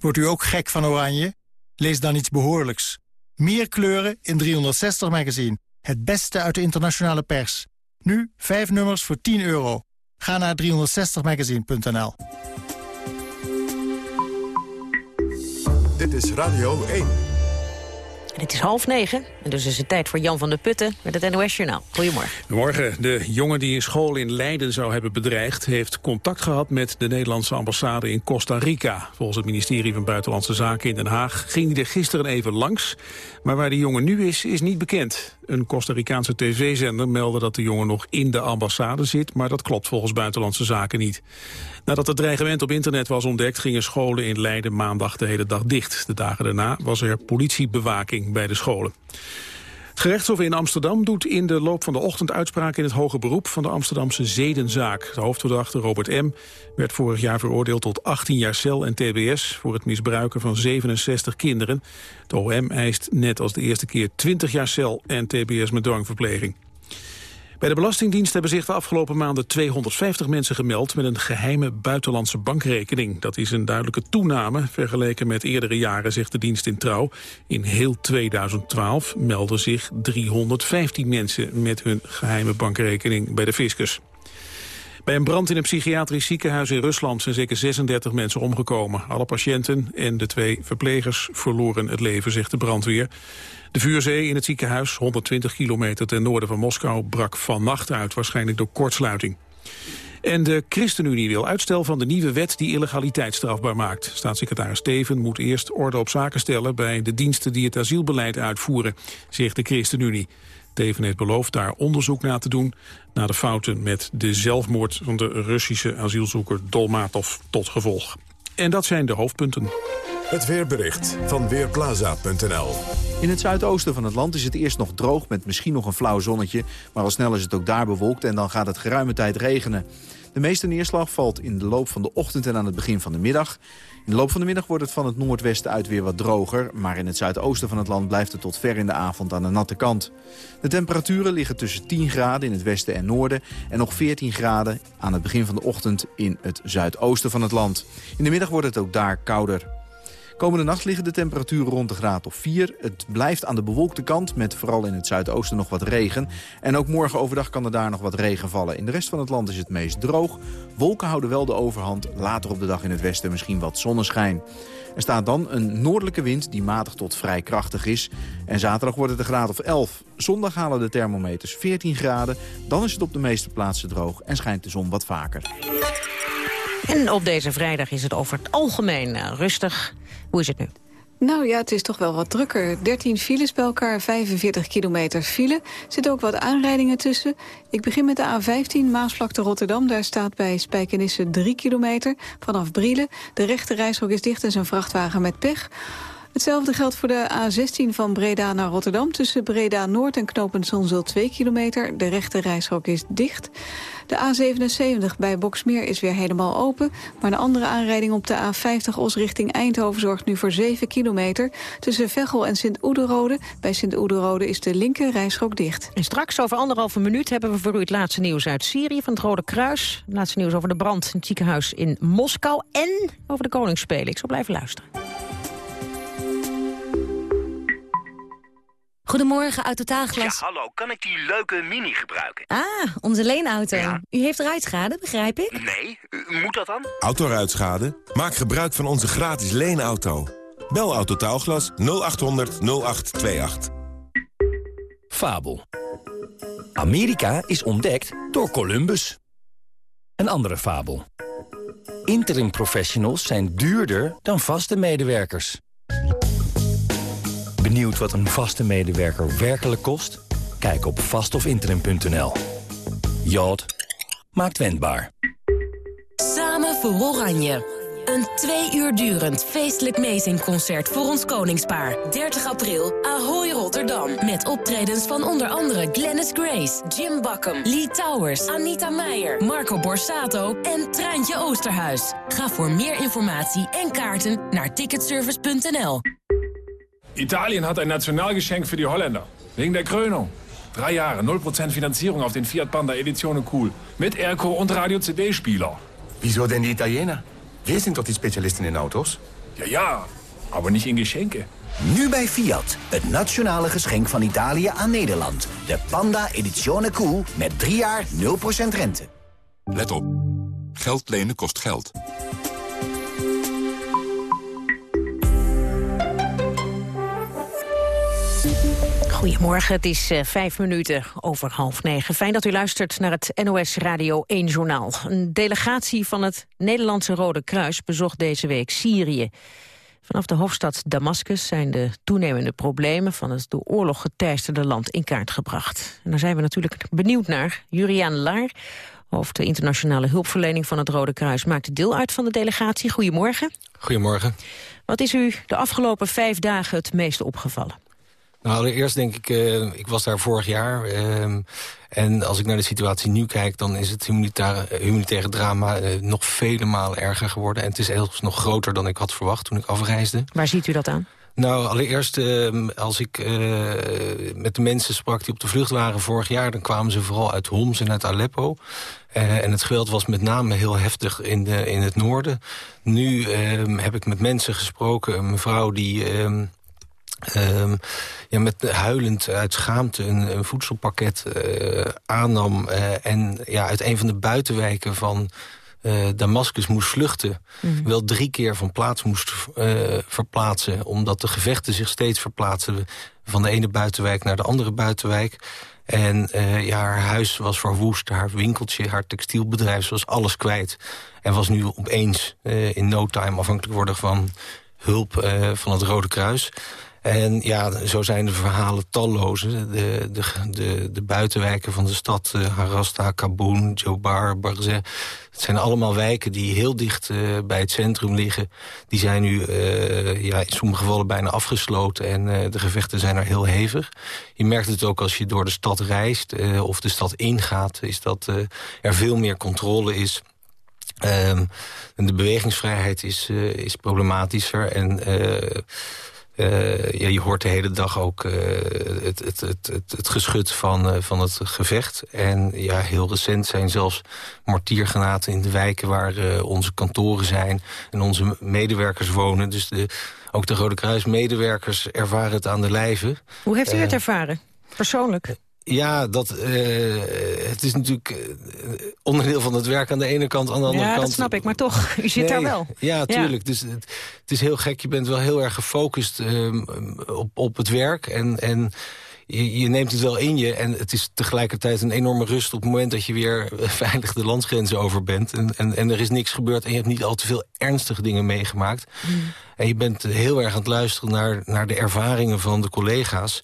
S26: Wordt u ook gek van oranje? Lees dan iets behoorlijks. Meer kleuren in 360 magazine. Het beste uit de internationale pers. Nu 5 nummers voor 10 euro. Ga naar 360magazine.nl.
S1: Dit is Radio 1.
S2: Het is half negen, en dus is het tijd voor Jan van der Putten met het NOS Journaal. Goedemorgen.
S3: Goedemorgen. De jongen die een school in Leiden zou hebben bedreigd... heeft contact gehad met de Nederlandse ambassade in Costa Rica. Volgens het ministerie van Buitenlandse Zaken in Den Haag... ging hij er gisteren even langs. Maar waar de jongen nu is, is niet bekend. Een Costa Ricaanse tv-zender meldde dat de jongen nog in de ambassade zit... maar dat klopt volgens Buitenlandse Zaken niet. Nadat het dreigement op internet was ontdekt... gingen scholen in Leiden maandag de hele dag dicht. De dagen daarna was er politiebewaking bij de scholen. Gerechtshof in Amsterdam doet in de loop van de ochtend uitspraak in het hoge beroep van de Amsterdamse zedenzaak. De hoofdverdachte Robert M. werd vorig jaar veroordeeld tot 18 jaar cel en tbs voor het misbruiken van 67 kinderen. De OM eist net als de eerste keer 20 jaar cel en tbs met dwangverpleging. Bij de Belastingdienst hebben zich de afgelopen maanden 250 mensen gemeld met een geheime buitenlandse bankrekening. Dat is een duidelijke toename vergeleken met eerdere jaren, zegt de dienst in Trouw. In heel 2012 melden zich 315 mensen met hun geheime bankrekening bij de fiscus. Bij een brand in een psychiatrisch ziekenhuis in Rusland zijn zeker 36 mensen omgekomen. Alle patiënten en de twee verplegers verloren het leven, zegt de brandweer. De vuurzee in het ziekenhuis, 120 kilometer ten noorden van Moskou, brak vannacht uit, waarschijnlijk door kortsluiting. En de ChristenUnie wil uitstel van de nieuwe wet die illegaliteit strafbaar maakt. Staatssecretaris Steven moet eerst orde op zaken stellen bij de diensten die het asielbeleid uitvoeren, zegt de ChristenUnie. Teven heeft beloofd daar onderzoek naar te doen... naar de fouten met de zelfmoord van de Russische asielzoeker Dolmatov tot gevolg. En dat zijn de hoofdpunten.
S1: Het weerbericht van Weerplaza.nl
S27: In het zuidoosten van het land is het eerst nog droog met misschien nog een flauw zonnetje. Maar al snel is het ook daar bewolkt en dan gaat het geruime tijd regenen. De meeste neerslag valt in de loop van de ochtend en aan het begin van de middag. In de loop van de middag wordt het van het noordwesten uit weer wat droger... maar in het zuidoosten van het land blijft het tot ver in de avond aan de natte kant. De temperaturen liggen tussen 10 graden in het westen en noorden... en nog 14 graden aan het begin van de ochtend in het zuidoosten van het land. In de middag wordt het ook daar kouder. Komende nacht liggen de temperaturen rond de graad of 4. Het blijft aan de bewolkte kant met vooral in het zuidoosten nog wat regen. En ook morgen overdag kan er daar nog wat regen vallen. In de rest van het land is het meest droog. Wolken houden wel de overhand. Later op de dag in het westen misschien wat zonneschijn. Er staat dan een noordelijke wind die matig tot vrij krachtig is. En zaterdag wordt het een graad of 11. Zondag halen de thermometers 14 graden. Dan is het op de meeste plaatsen droog en schijnt de zon wat vaker.
S2: En op deze vrijdag is het over het algemeen uh, rustig. Hoe is het nu?
S7: Nou ja, het is toch wel wat drukker. 13 files bij elkaar, 45 kilometer file. Er zitten ook wat aanrijdingen tussen. Ik begin met de A15, Maasvlakte Rotterdam. Daar staat bij Spijkenisse 3 kilometer vanaf Brielen. De rechte reishok is dicht en zijn vrachtwagen met pech. Hetzelfde geldt voor de A16 van Breda naar Rotterdam. Tussen Breda Noord en Knopend Zonzeel 2 kilometer. De rechte reishok is dicht. De A77 bij Boksmeer is weer helemaal open. Maar een andere aanrijding op de A50 Os richting Eindhoven zorgt nu voor 7 kilometer. Tussen Veghel en Sint-Oederode. Bij Sint-Oederode is de linker reishok dicht.
S2: En straks over anderhalve minuut hebben we voor u het laatste nieuws uit Syrië van het Rode Kruis. Het laatste nieuws over de brand in het ziekenhuis in Moskou. En over de Koningsspelen. Ik zal blijven luisteren.
S28: Goedemorgen, Autotaalglas.
S29: Ja, hallo. Kan ik die leuke Mini gebruiken?
S28: Ah, onze leenauto. Ja. U heeft ruitschade, begrijp ik?
S29: Nee, moet dat dan?
S30: Autoruitschade? Maak gebruik van onze gratis leenauto. Bel Autotaalglas 0800 0828.
S31: Fabel. Amerika is ontdekt door Columbus. Een andere fabel. Interim professionals zijn duurder dan vaste medewerkers. Benieuwd wat een vaste medewerker werkelijk kost? Kijk op vastofinterim.nl. Jod maakt wendbaar.
S32: Samen voor Oranje. Een twee uur durend feestelijk meezingconcert voor ons koningspaar. 30 april, Ahoy Rotterdam. Met optredens van onder andere Glennis Grace, Jim Bakken, Lee Towers, Anita Meijer, Marco Borsato en Treintje Oosterhuis. Ga voor meer informatie en kaarten naar ticketservice.nl.
S33: Italien hat ein Nationalgeschenk für die Holländer. Wegen der Krönung. Drei Jahre, 0% Finanzierung auf den Fiat Panda Edizione Cool. Mit Airco und Radio-CD-Spieler.
S34: Wieso denn die Italiener? Wir sind doch die Spezialisten in Autos.
S33: Ja, ja, maar niet in geschenken.
S29: Nu bij Fiat, het nationale geschenk van Italië aan Nederland. De Panda Edizione Cool met 3 jaar 0% rente.
S9: Let op. Geld lenen kost geld.
S2: Goedemorgen, het is uh, vijf minuten over half negen. Fijn dat u luistert naar het NOS Radio 1 Journaal. Een delegatie van het Nederlandse Rode Kruis bezocht deze week Syrië. Vanaf de hoofdstad Damascus zijn de toenemende problemen... van het door oorlog geteisterde land in kaart gebracht. En daar zijn we natuurlijk benieuwd naar. Juriaan Laar, hoofd de internationale hulpverlening van het Rode Kruis... maakte deel uit van de delegatie. Goedemorgen.
S35: Goedemorgen.
S2: Wat is u de afgelopen vijf dagen het meeste opgevallen?
S35: Nou, allereerst denk ik, uh, ik was daar vorig jaar. Uh, en als ik naar de situatie nu kijk, dan is het humanitaire, humanitaire drama uh, nog vele malen erger geworden. En het is zelfs nog groter dan ik had verwacht toen ik afreisde.
S2: Waar ziet u dat aan?
S35: Nou, allereerst, uh, als ik uh, met de mensen sprak die op de vlucht waren vorig jaar... dan kwamen ze vooral uit Homs en uit Aleppo. Uh, en het geweld was met name heel heftig in, de, in het noorden. Nu ehm, heb ik met mensen gesproken, een mevrouw die... Ehm, Um, ja, met huilend uit schaamte een, een voedselpakket uh, aannam... Uh, en ja, uit een van de buitenwijken van uh, Damascus moest vluchten. Mm. Wel drie keer van plaats moest verplaatsen... omdat de gevechten zich steeds verplaatsen... van de ene buitenwijk naar de andere buitenwijk. En ja, haar huis was verwoest, haar winkeltje, haar textielbedrijf... was alles kwijt. En was nu opeens in no time afhankelijk worden van hulp van het Rode Kruis... En ja, zo zijn de verhalen talloze. De, de, de, de buitenwijken van de stad, uh, Harasta, Kaboon, Jobar, Barzeh... het zijn allemaal wijken die heel dicht uh, bij het centrum liggen. Die zijn nu uh, ja, in sommige gevallen bijna afgesloten... en de gevechten zijn er heel hevig. Je merkt het ook als je door de stad reist of de stad ingaat... is dat er veel meer controle is... Um, en de bewegingsvrijheid is, is problematischer en... Uh, ja, je hoort de hele dag ook uh, het, het, het, het, het geschut van, uh, van het gevecht. En ja, heel recent zijn zelfs mortiergranaten in de wijken waar onze kantoren zijn en onze medewerkers wonen. Dus de, ook de Rode Kruis medewerkers ervaren het aan de lijve.
S2: Hoe heeft u het ervaren, persoonlijk?
S35: Ja, dat, uh, het is natuurlijk uh, onderdeel van het werk aan de ene kant. Aan de andere
S2: ja,
S35: kant...
S2: Ja, dat snap ik, maar toch, u zit
S35: nee,
S2: daar wel.
S35: Ja, tuurlijk. Ja. Dus het, het, is heel gek. Je bent wel heel erg gefocust uh, op, op het werk. En, en je, je, neemt het wel in je. En het is tegelijkertijd een enorme rust op het moment dat je weer veilig de landsgrenzen over bent. En, en, en er is niks gebeurd en je hebt niet al te veel ernstige dingen meegemaakt. Mm. En je bent heel erg aan het luisteren naar, naar de ervaringen van de collega's.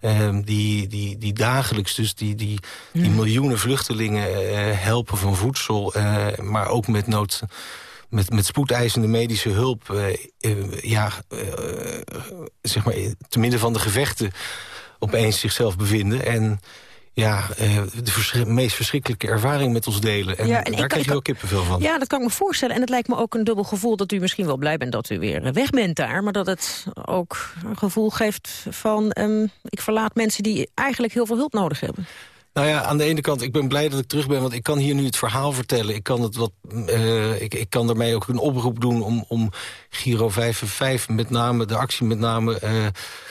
S35: Um, die, die, die dagelijks dus die, die, die ja. miljoenen vluchtelingen uh, helpen van voedsel... Uh, maar ook met nood met, met spoedeisende medische hulp... Uh, ja, zeg maar, te midden van de gevechten opeens zichzelf bevinden. En ja, uh, de meest verschrikkelijke ervaring met ons delen. En, ja, en daar krijg je wel kippenvel van.
S2: Ja, dat kan ik me voorstellen. En het lijkt me ook een dubbel gevoel dat u misschien wel blij bent dat u weer weg bent daar. Maar dat het ook een gevoel geeft van... Um, ik verlaat mensen die eigenlijk heel veel hulp nodig hebben.
S35: Nou ja, aan de ene kant, ik ben blij dat ik terug ben... want ik kan hier nu het verhaal vertellen. Ik kan, het wat, uh, ik, ik kan daarmee ook een oproep doen om, om Giro 5 en 5... met name de actie met name... Uh,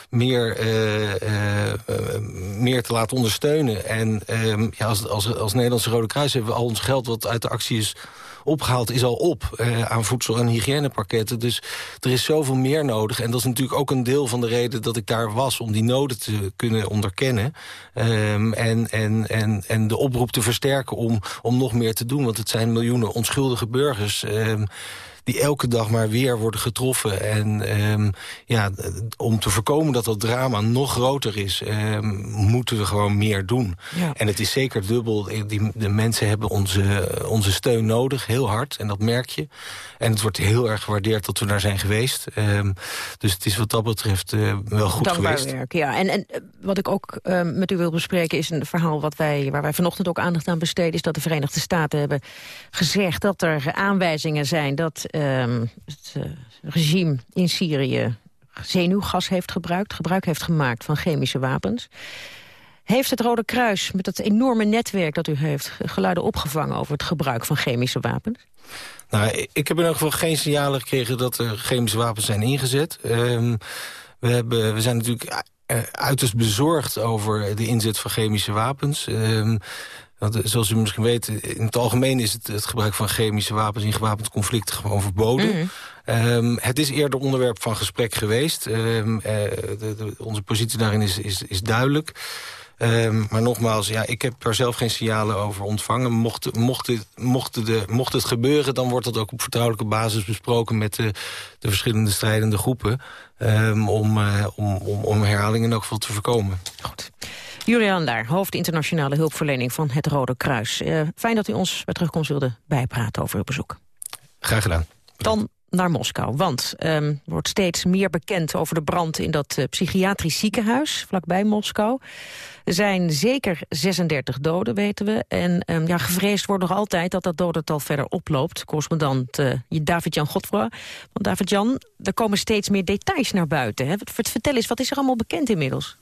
S35: meer, uh, meer te laten ondersteunen. En um, ja, als, als, als Nederlandse Rode Kruis hebben we al ons geld wat uit de actie is opgehaald is al op uh, aan voedsel- en hygiënepakketten. Dus er is zoveel meer nodig. En dat is natuurlijk ook een deel van de reden dat ik daar was... om die noden te kunnen onderkennen. Um, en, en, en, en de oproep te versterken om, om nog meer te doen. Want het zijn miljoenen onschuldige burgers... Um, die elke dag maar weer worden getroffen. En um, ja, om te voorkomen dat dat drama nog groter is... Um, moeten we gewoon meer doen. Ja. En het is zeker dubbel. Die, de mensen hebben onze, onze steun nodig, heel hard. En dat merk je. En het wordt heel erg gewaardeerd dat we daar zijn geweest. Um, dus het is wat dat betreft uh, wel goed
S2: Dankbaar
S35: geweest.
S2: werk, ja. En, en wat ik ook uh, met u wil bespreken is een verhaal... Wat wij, waar wij vanochtend ook aandacht aan besteden... is dat de Verenigde Staten hebben gezegd dat er aanwijzingen zijn... dat um, het uh, regime in Syrië zenuwgas heeft gebruikt... gebruik heeft gemaakt van chemische wapens. Heeft het Rode Kruis met dat enorme netwerk dat u heeft... geluiden opgevangen over het gebruik van chemische wapens?
S35: Nou, ik heb in elk geval geen signalen gekregen dat er chemische wapens zijn ingezet. Ehm, we, hebben, we zijn natuurlijk uiterst bezorgd over de inzet van chemische wapens. Ehm, want, zoals u misschien weet, in het algemeen is het, het gebruik van chemische wapens in gewapend conflict gewoon verboden. Mhm. Ehm, het is eerder onderwerp van gesprek geweest. Um, de, onze positie daarin is, is, is duidelijk. Um, maar nogmaals, ja, ik heb er zelf geen signalen over ontvangen. Mocht, mocht, het, mocht, de, mocht het gebeuren, dan wordt dat ook op vertrouwelijke basis besproken... met de, de verschillende strijdende groepen... Um, om, om, om, om herhalingen in elk geval te voorkomen.
S2: Goed. Julian Daar, hoofd internationale hulpverlening van het Rode Kruis. Uh, fijn dat u ons bij terugkomst wilde bijpraten over uw bezoek.
S35: Graag gedaan.
S2: Dan naar Moskou. Want um, er wordt steeds meer bekend over de brand in dat uh, psychiatrisch ziekenhuis vlakbij Moskou. Er zijn zeker 36 doden, weten we. En um, ja, gevreesd wordt nog altijd dat dat dodental verder oploopt. Correspondent uh, David-Jan Godfroy. Want David-Jan, er komen steeds meer details naar buiten. Hè? Vertel eens, wat is er allemaal bekend inmiddels?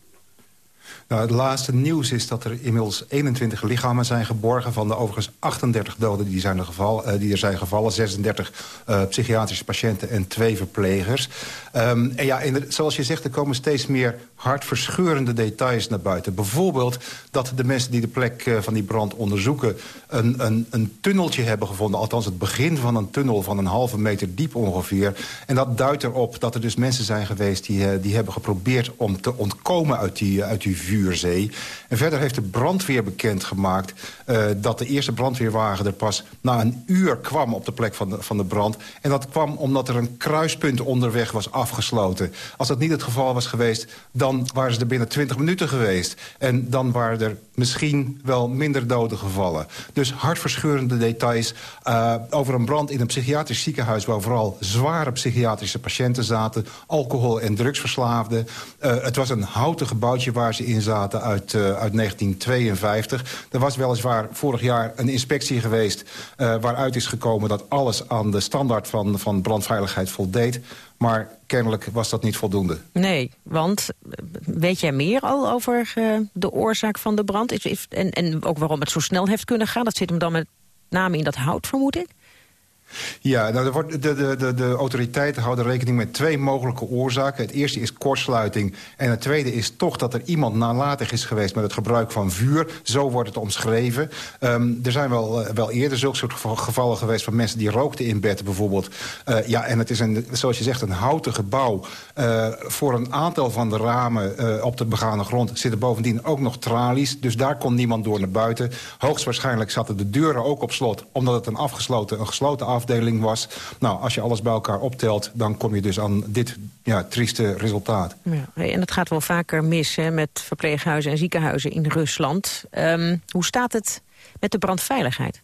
S36: Nou, het laatste nieuws is dat er inmiddels 21 lichamen zijn geborgen... van de overigens 38 doden die, zijn er, geval, uh, die er zijn gevallen. 36 uh, psychiatrische patiënten en twee verplegers. Um, en ja, zoals je zegt, er komen steeds meer hartverscheurende details naar buiten. Bijvoorbeeld dat de mensen die de plek uh, van die brand onderzoeken... Een, een, een tunneltje hebben gevonden. Althans het begin van een tunnel van een halve meter diep ongeveer. En dat duidt erop dat er dus mensen zijn geweest... die, die hebben geprobeerd om te ontkomen uit die, uit die vuurzee. En verder heeft de brandweer bekendgemaakt... Uh, dat de eerste brandweerwagen er pas na een uur kwam op de plek van de, van de brand. En dat kwam omdat er een kruispunt onderweg was afgesloten. Als dat niet het geval was geweest, dan waren ze er binnen 20 minuten geweest. En dan waren er misschien wel minder doden gevallen. Dus hartverscheurende details uh, over een brand in een psychiatrisch ziekenhuis... waar vooral zware psychiatrische patiënten zaten, alcohol- en drugsverslaafden. Uh, het was een houten gebouwtje waar ze in zaten uit, uh, uit 1952. Er was weliswaar vorig jaar een inspectie geweest... waaruit is gekomen dat alles aan de standaard van, van brandveiligheid voldeed. Maar kennelijk was dat niet voldoende.
S2: Nee, want weet jij meer al over de oorzaak van de brand? En, en ook waarom het zo snel heeft kunnen gaan? Dat zit hem dan met name in dat hout, vermoed ik?
S36: Ja, nou, de, de, de, de autoriteiten houden rekening met twee mogelijke oorzaken. Het eerste is kortsluiting. En het tweede is toch dat er iemand nalatig is geweest... met het gebruik van vuur. Zo wordt het omschreven. Um, er zijn wel, uh, wel eerder zulke soort gevallen geweest... van mensen die rookten in bed bijvoorbeeld. Uh, ja, en het is, een, zoals je zegt, een houten gebouw. Uh, voor een aantal van de ramen op de begane grond... zitten bovendien ook nog tralies. Dus daar kon niemand door naar buiten. Hoogstwaarschijnlijk zaten de deuren ook op slot... omdat het een afgesloten, een gesloten afdeling was. Nou, als je alles bij elkaar optelt, dan kom je dus aan dit ja, trieste resultaat.
S2: Ja, en het gaat wel vaker mis hè, met verpleeghuizen en ziekenhuizen in Rusland. Um, hoe staat het met de brandveiligheid?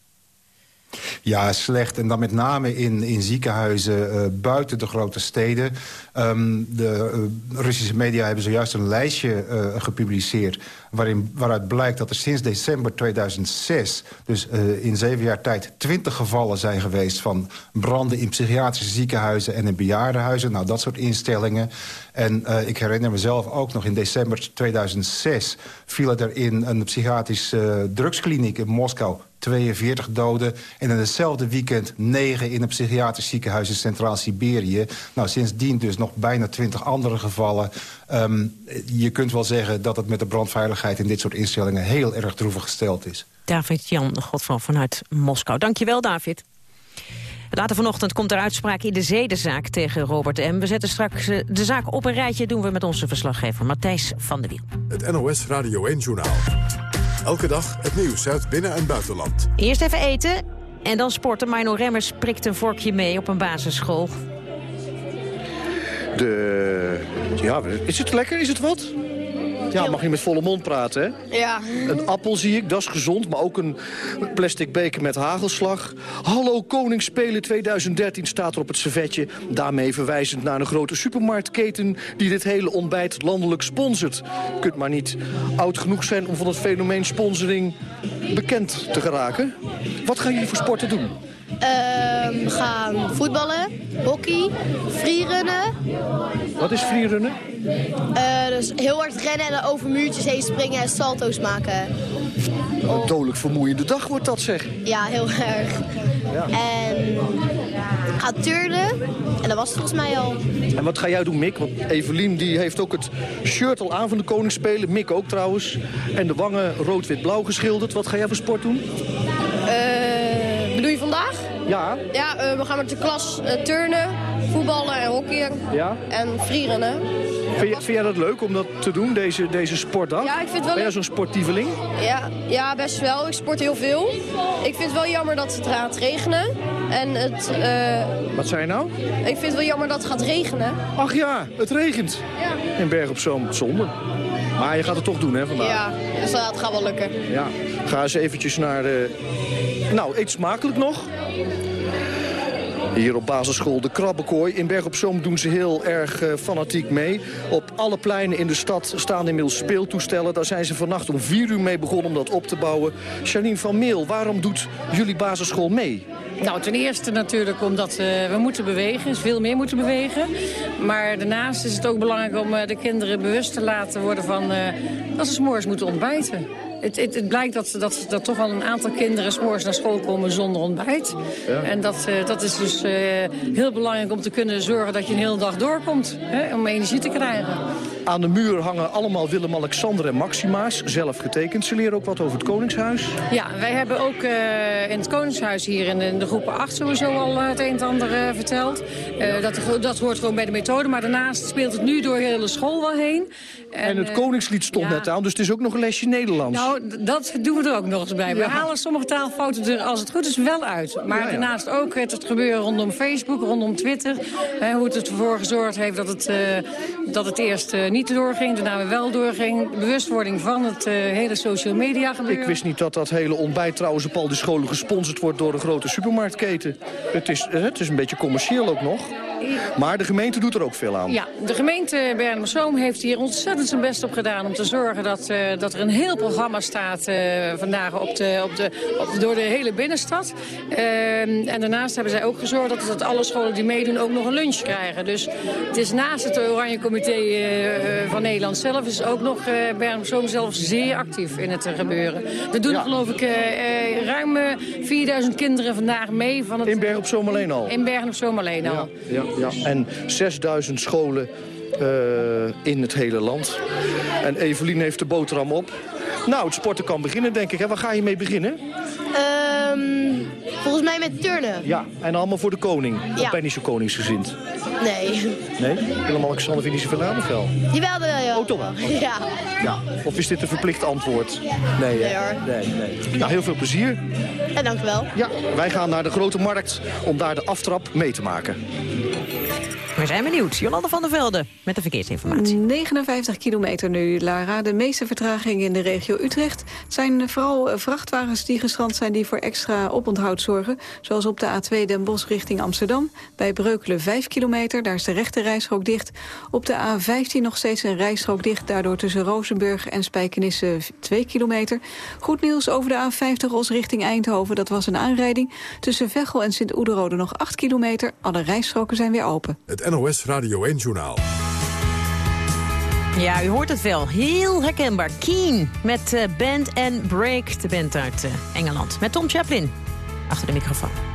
S36: Ja, slecht. En dan met name in, in ziekenhuizen uh, buiten de grote steden. Um, de uh, Russische media hebben zojuist een lijstje uh, gepubliceerd... Waarin, waaruit blijkt dat er sinds december 2006... dus in zeven jaar tijd twintig gevallen zijn geweest... van branden in psychiatrische ziekenhuizen en in bejaardenhuizen. Nou, dat soort instellingen. En ik herinner mezelf ook nog in december 2006... vielen er in een psychiatrische drugskliniek in Moskou 42 doden. En in hetzelfde weekend 9 in een psychiatrisch ziekenhuis in Centraal-Siberië. Nou, sindsdien dus nog bijna 20 andere gevallen. Um, je kunt wel zeggen dat het met de brandveiligheid in dit soort instellingen heel erg droevig gesteld is.
S2: David-Jan Godvan vanuit Moskou. Dankjewel, David. Later vanochtend komt er uitspraak in de zedenzaak tegen Robert M. We zetten straks de zaak op een rijtje. doen we met onze verslaggever Matthijs van der Wiel.
S1: Het NOS Radio 1-journaal. Elke dag het nieuws uit binnen- en buitenland.
S2: Eerst even eten en dan sporten. Mino Remmers prikt een vorkje mee op een basisschool.
S21: De... Ja, is het lekker? Is het wat? Ja, mag je met volle mond praten, hè?
S37: Ja.
S21: Een appel zie ik, dat is gezond, maar ook een plastic beker met hagelslag. Hallo Koningsspelen 2013 staat er op het servetje. Daarmee verwijzend naar een grote supermarktketen... die dit hele ontbijt landelijk sponsort. Je kunt maar niet oud genoeg zijn om van het fenomeen sponsoring bekend te geraken. Wat gaan jullie voor sporten doen?
S37: Uh, we gaan voetballen, hockey, freerunnen.
S21: Wat is freerunnen?
S37: Uh, dus heel hard rennen en over muurtjes heen springen en salto's maken.
S21: Een dodelijk vermoeiende dag wordt dat, zeg.
S37: Ja, heel erg. Ja. En Ga turnen. En dat was het volgens mij al.
S21: En wat ga jij doen, Mick? Want Evelien die heeft ook het shirt al aan van de Koningsspelen. Mick ook trouwens. En de wangen rood-wit-blauw geschilderd. Wat ga jij voor sport doen?
S38: Je vandaag?
S21: Ja.
S38: Ja, uh, we gaan met de klas uh, turnen, voetballen en hockeyen.
S21: Ja.
S38: En freerennen.
S21: Vind, je, vind jij dat leuk om dat te doen, deze, deze sportdag?
S38: Ja, ik vind wel
S21: Ben jij zo'n sportieveling?
S38: Ja, ja, best wel. Ik sport heel veel. Ik vind het wel jammer dat het gaat regenen. En het... Uh...
S21: Wat zei je nou?
S38: Ik vind het wel jammer dat het gaat regenen.
S21: Ach ja, het regent.
S38: Ja.
S21: In Berg op Zoom, zonde. Maar je gaat het toch doen, hè, vandaag?
S38: Ja, dus dat gaat wel lukken.
S21: Ja. Ga eens eventjes naar de... Nou, eet smakelijk nog. Hier op basisschool De Krabbekooi. In Berg op Zoom doen ze heel erg uh, fanatiek mee. Op alle pleinen in de stad staan inmiddels speeltoestellen. Daar zijn ze vannacht om vier uur mee begonnen om dat op te bouwen. Janine van Meel, waarom doet jullie basisschool mee?
S39: Nou, ten eerste natuurlijk omdat uh, we moeten bewegen, dus veel meer moeten bewegen. Maar daarnaast is het ook belangrijk om uh, de kinderen bewust te laten worden van uh, dat ze s'morgens moeten ontbijten. Het, het, het, blijkt dat, dat, dat toch wel een aantal kinderen s'morgens naar school komen zonder ontbijt. Ja. En dat, dat is dus heel belangrijk om te kunnen zorgen dat je een hele dag doorkomt. Hè, om energie te krijgen.
S21: Aan de muur hangen allemaal Willem-Alexander en Maxima's, zelf getekend. Ze leren ook wat over het Koningshuis.
S39: Ja, wij hebben ook uh, in het Koningshuis hier in, in de groepen 8 sowieso al het een en ander verteld. dat, dat hoort gewoon bij de methode. Maar daarnaast speelt het nu door de hele school wel heen.
S21: En, en het Koningslied stond ja. net aan, dus het is ook nog een lesje Nederlands.
S39: Nou, dat doen we er ook nog eens bij. We halen sommige taalfouten er, als het goed is, wel uit. Maar ja, daarnaast ook het, het, gebeuren rondom Facebook, rondom Twitter. Hè, hoe het ervoor gezorgd heeft dat het, dat het eerst niet doorging, daarna weer wel doorging. Bewustwording van het uh, hele social media gebeuren.
S21: Ik wist niet dat dat hele ontbijt trouwens op al die scholen gesponsord wordt door een grote supermarktketen. Het is, het is een beetje commercieel ook nog. Maar de gemeente doet er ook veel aan.
S39: Ja, de gemeente Bernham-Zoom heeft hier ontzettend zijn best op gedaan... om te zorgen dat, uh, dat er een heel programma staat uh, vandaag op de, op de, op, door de hele binnenstad. Uh, en daarnaast hebben zij ook gezorgd dat, dat alle scholen die meedoen ook nog een lunch krijgen. Dus het is naast het Oranje Comité van Nederland zelf... is ook nog Bernham-Zoom zelf zeer actief in het gebeuren. Er doen ja. geloof ik ruim 4000 kinderen vandaag mee. Van het,
S21: in Bergen-op-Zoom alleen al?
S39: In Bergen-op-Zoom alleen al.
S21: Ja, ja. Ja, en 6000 scholen uh, in het hele land. En Evelien heeft de boterham op. Nou, het sporten kan beginnen, denk ik. Hè? Waar ga je mee beginnen?
S37: Um, volgens mij met turnen.
S21: Ja, en allemaal voor de koning.
S37: Ja.
S21: Of ben je niet zo koningsgezind?
S37: Nee.
S21: Nee? Willem-Alexander vind je niet of wel?
S37: Jawel, wel, ja.
S21: Oh, toch wel?
S37: Ja.
S21: ja. Of is dit een verplicht antwoord? Nee,
S37: nee hoor.
S21: Nee, nee. Nou, heel veel plezier.
S37: En dank u wel.
S21: Ja, wij gaan naar de Grote Markt om daar de aftrap mee te maken.
S2: We zijn benieuwd. Jolande van der Velde met de verkeersinformatie.
S7: 59 kilometer nu, Lara. De meeste vertragingen in de regio Utrecht het zijn vooral vrachtwagens die gestrand zijn... die voor extra oponthoud zorgen. Zoals op de A2 Den Bosch richting Amsterdam. Bij Breukelen 5 kilometer, daar is de rechte rijstrook dicht. Op de A15 nog steeds een rijstrook dicht. Daardoor tussen Rozenburg en Spijkenisse 2 kilometer. Goed nieuws over de A50 Os richting Eindhoven. Dat was een aanrijding. Tussen Veghel en Sint-Oederode nog 8 kilometer. Alle rijstroken zijn weer open.
S1: Het NOS Radio 1-journaal.
S2: Ja, u hoort het wel. Heel herkenbaar. Keen met uh, Band and Break, de band uit uh, Engeland. Met Tom Chaplin achter de microfoon.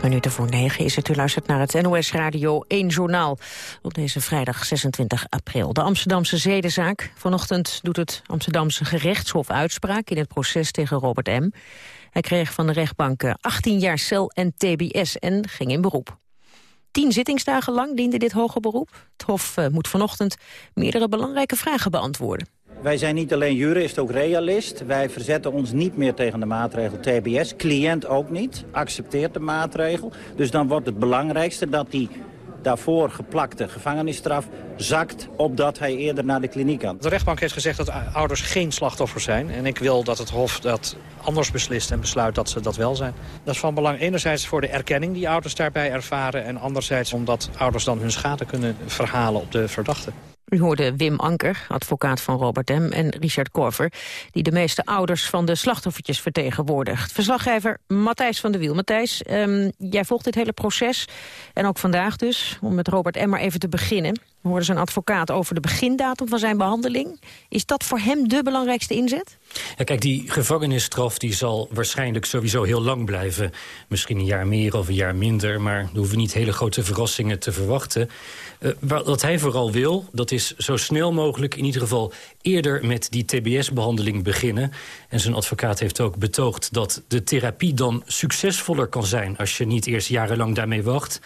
S2: Acht minuten voor negen is het. U luistert naar het NOS Radio 1 Journaal. Op deze vrijdag 26 april. De Amsterdamse zedenzaak. Vanochtend doet het Amsterdamse gerechtshof uitspraak... in het proces tegen Robert M. Hij kreeg van de rechtbank 18 jaar cel en tbs en ging in beroep. Tien zittingsdagen lang diende dit hoge beroep. Het Hof eh, moet vanochtend meerdere belangrijke vragen beantwoorden.
S40: Wij zijn niet alleen jurist, ook realist. Wij verzetten ons niet meer tegen de maatregel TBS. Cliënt ook niet, accepteert de maatregel. Dus dan wordt het belangrijkste dat die daarvoor geplakte gevangenisstraf zakt... opdat hij eerder naar de kliniek kan.
S41: De rechtbank heeft gezegd dat ouders geen slachtoffers zijn. En ik wil dat het Hof dat anders beslist en besluit dat ze dat wel zijn. Dat is van belang enerzijds voor de erkenning die ouders daarbij ervaren... en anderzijds omdat ouders dan hun schade kunnen verhalen op de verdachte.
S2: U hoorde Wim Anker, advocaat van Robert M. en Richard Korver... die de meeste ouders van de slachtoffertjes vertegenwoordigt. Verslaggever Matthijs van der Wiel. Matthijs, um, jij volgt dit hele proces. En ook vandaag dus, om met Robert M. maar even te beginnen. We hoorden zijn advocaat over de begindatum van zijn behandeling. Is dat voor hem de belangrijkste inzet?
S42: Ja, kijk, die gevangenisstraf die zal waarschijnlijk sowieso heel lang blijven. Misschien een jaar meer of een jaar minder, maar er hoeven niet hele grote verrassingen te verwachten. Uh, wat hij vooral wil, dat is zo snel mogelijk... in ieder geval eerder met die TBS-behandeling beginnen. En zijn advocaat heeft ook betoogd dat de therapie dan succesvoller kan zijn... als je niet eerst jarenlang daarmee wacht.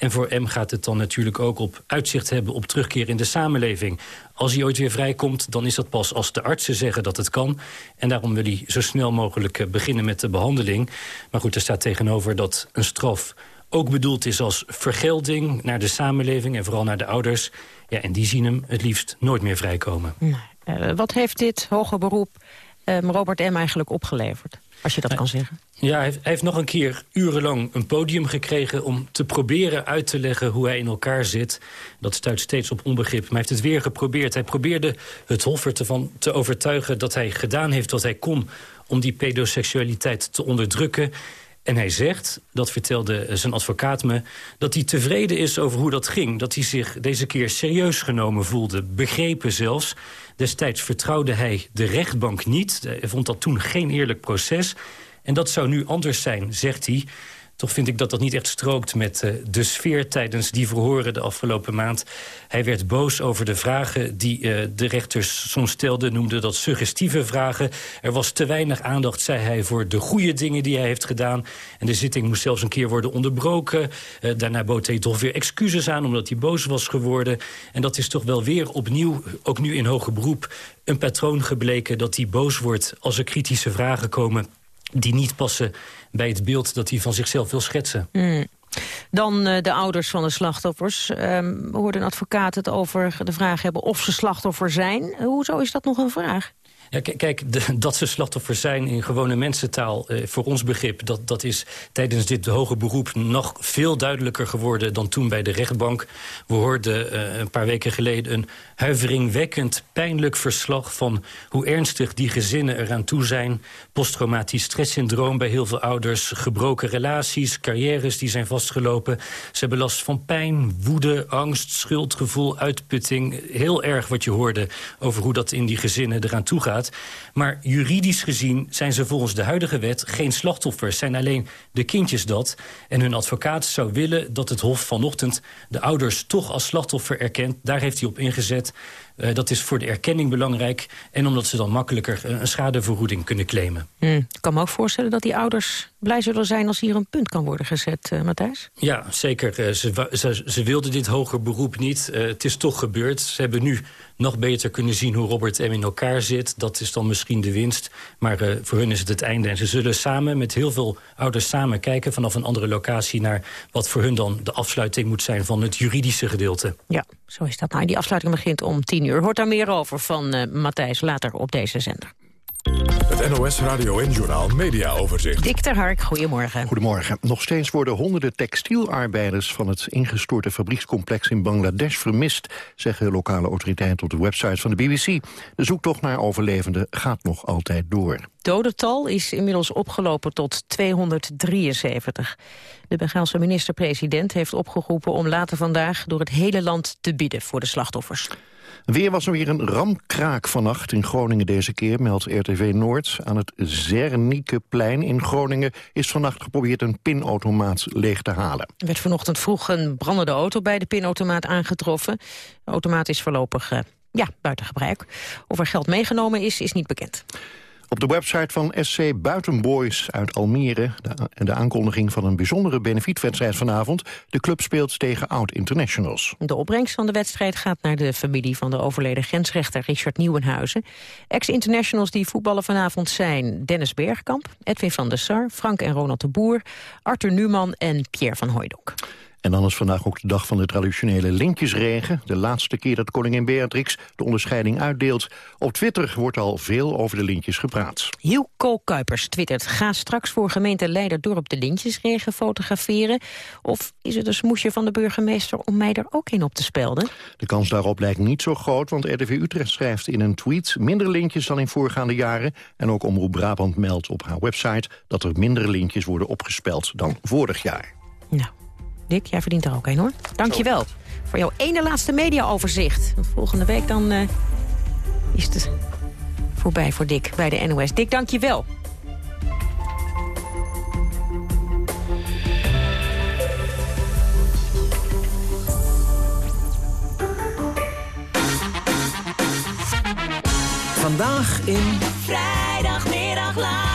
S42: En voor M gaat het dan natuurlijk ook op uitzicht hebben op terugkeer in de samenleving. Als hij ooit weer vrijkomt, dan is dat pas als de artsen zeggen dat het kan. En daarom wil hij zo snel mogelijk eh, beginnen met de behandeling. Maar goed, er staat tegenover dat een straf ook bedoeld is als vergelding naar de samenleving en vooral naar de ouders. Ja, en die zien hem het liefst nooit meer vrijkomen.
S2: Uh, wat heeft dit hoger beroep um, Robert M. eigenlijk opgeleverd? Als je dat kan zeggen.
S42: Ja, hij heeft, nog een keer urenlang een podium gekregen... om te proberen uit te leggen hoe hij in elkaar zit. Dat stuit steeds op onbegrip, maar hij heeft het weer geprobeerd. Hij probeerde het Hof ervan te overtuigen dat hij gedaan heeft wat hij kon... om die pedoseksualiteit te onderdrukken. En hij zegt, dat vertelde zijn advocaat me... dat hij tevreden is over hoe dat ging. Dat hij zich deze keer serieus genomen voelde, begrepen zelfs. Destijds vertrouwde hij de rechtbank niet. Hij vond dat toen geen eerlijk proces. En dat zou nu anders zijn, zegt hij. Toch vind ik dat dat niet echt strookt met uh, de sfeer tijdens die verhoren de afgelopen maand. Hij werd boos over de vragen die uh, de rechters soms stelden, noemde dat suggestieve vragen. Er was te weinig aandacht, zei hij, voor de goede dingen die hij heeft gedaan. En de zitting moest zelfs een keer worden onderbroken. Uh, daarna bood hij toch weer excuses aan, omdat hij boos was geworden. En dat is toch wel weer opnieuw, ook nu in hoger beroep, een patroon gebleken dat hij boos wordt als er kritische vragen komen die niet passen bij het beeld dat hij van zichzelf wil schetsen.
S2: Mm. Dan uh, de ouders van de slachtoffers. Um, we hoorden een advocaat het over de vraag hebben of ze slachtoffer zijn. Hoezo is dat nog een vraag?
S42: Ja, kijk, dat ze slachtoffers zijn in gewone mensentaal... Eh, voor ons begrip, dat, dat is tijdens dit hoge beroep... nog veel duidelijker geworden dan toen bij de rechtbank. We hoorden uh, een paar weken geleden een huiveringwekkend, pijnlijk verslag... van hoe ernstig die gezinnen eraan toe zijn. Posttraumatisch stresssyndroom bij heel veel ouders. Gebroken relaties, carrières die zijn vastgelopen. Ze hebben last van pijn, woede, angst, schuldgevoel, uitputting. Heel erg wat je hoorde over hoe dat in die gezinnen eraan toe gaat. Maar juridisch gezien zijn ze volgens de huidige wet geen slachtoffers. Zijn alleen de kindjes dat. En hun advocaat zou willen dat het Hof vanochtend de ouders toch als slachtoffer erkent. Daar heeft hij op ingezet. Uh, dat is voor de erkenning belangrijk. En omdat ze dan makkelijker uh, een schadevergoeding kunnen claimen.
S2: Mm. Ik kan me ook voorstellen dat die ouders blij zullen zijn... als hier een punt kan worden gezet, uh, Matthijs.
S42: Ja, zeker. Ze, ze, ze, wilden dit hoger beroep niet. het is toch gebeurd. Ze hebben nu nog beter kunnen zien hoe Robert M. in elkaar zit. Dat is dan misschien de winst. Maar uh, voor hun is het het einde. En ze zullen samen met heel veel ouders samen kijken... vanaf een andere locatie naar wat voor hun dan de afsluiting moet zijn... van het juridische gedeelte.
S2: Ja, zo is dat. Nou, die afsluiting begint om tien uur. Hoort daar meer over van uh, Matthijs later op deze zender.
S1: Het NOS Radio en Journal Media Overzicht.
S2: Dick ter Hark, goedemorgen.
S43: Goedemorgen. Nog steeds worden honderden textielarbeiders van het ingestorte fabriekscomplex in Bangladesh vermist, zeggen lokale autoriteiten op de website van de BBC. De zoektocht naar overlevenden gaat nog altijd door.
S2: Dodental is inmiddels opgelopen tot 273. De Bengaalse minister-president heeft opgeroepen om later vandaag door het hele land te bidden voor de slachtoffers.
S43: Weer was er weer een ramkraak vannacht in Groningen deze keer, meldt RTV Noord. Aan het Zernikeplein in Groningen is vannacht geprobeerd een pinautomaat leeg te halen.
S2: Er werd vanochtend vroeg een brandende auto bij de pinautomaat aangetroffen. De automaat is voorlopig uh, ja, buiten gebruik. Of er geld meegenomen is, is niet bekend.
S43: Op de website van SC Buitenboys uit Almere... De, de aankondiging van een bijzondere benefietwedstrijd vanavond. De club speelt tegen oud-internationals.
S2: De opbrengst van de wedstrijd gaat naar de familie van de overleden grensrechter Richard Nieuwenhuizen. Ex-internationals die voetballen vanavond zijn Dennis Bergkamp, Edwin van der Sar, Frank en Ronald de Boer, Arthur Numan en Pierre van Hooijdonk.
S43: En dan is vandaag ook de dag van de traditionele lintjesregen. De laatste keer dat koningin Beatrix de onderscheiding uitdeelt. Op Twitter wordt al veel over de lintjes gepraat.
S2: Hilco Kuipers twittert. Ga straks voor gemeente Leiderdorp de lintjesregen fotograferen? Of is het een smoesje van de burgemeester om mij er ook in op te spelden?
S43: De kans daarop lijkt niet zo groot, want RTV Utrecht schrijft in een tweet... minder lintjes dan in voorgaande jaren. En ook Omroep Brabant meldt op haar website... dat er minder lintjes worden opgespeld dan vorig jaar.
S2: Nou, Dick, jij verdient er ook een hoor. Dank je wel voor jouw ene laatste mediaoverzicht. Volgende week dan uh, is het voorbij voor Dick bij de NOS. Dick, dank je wel.
S44: Vandaag in...
S45: Vrijdagmiddag live.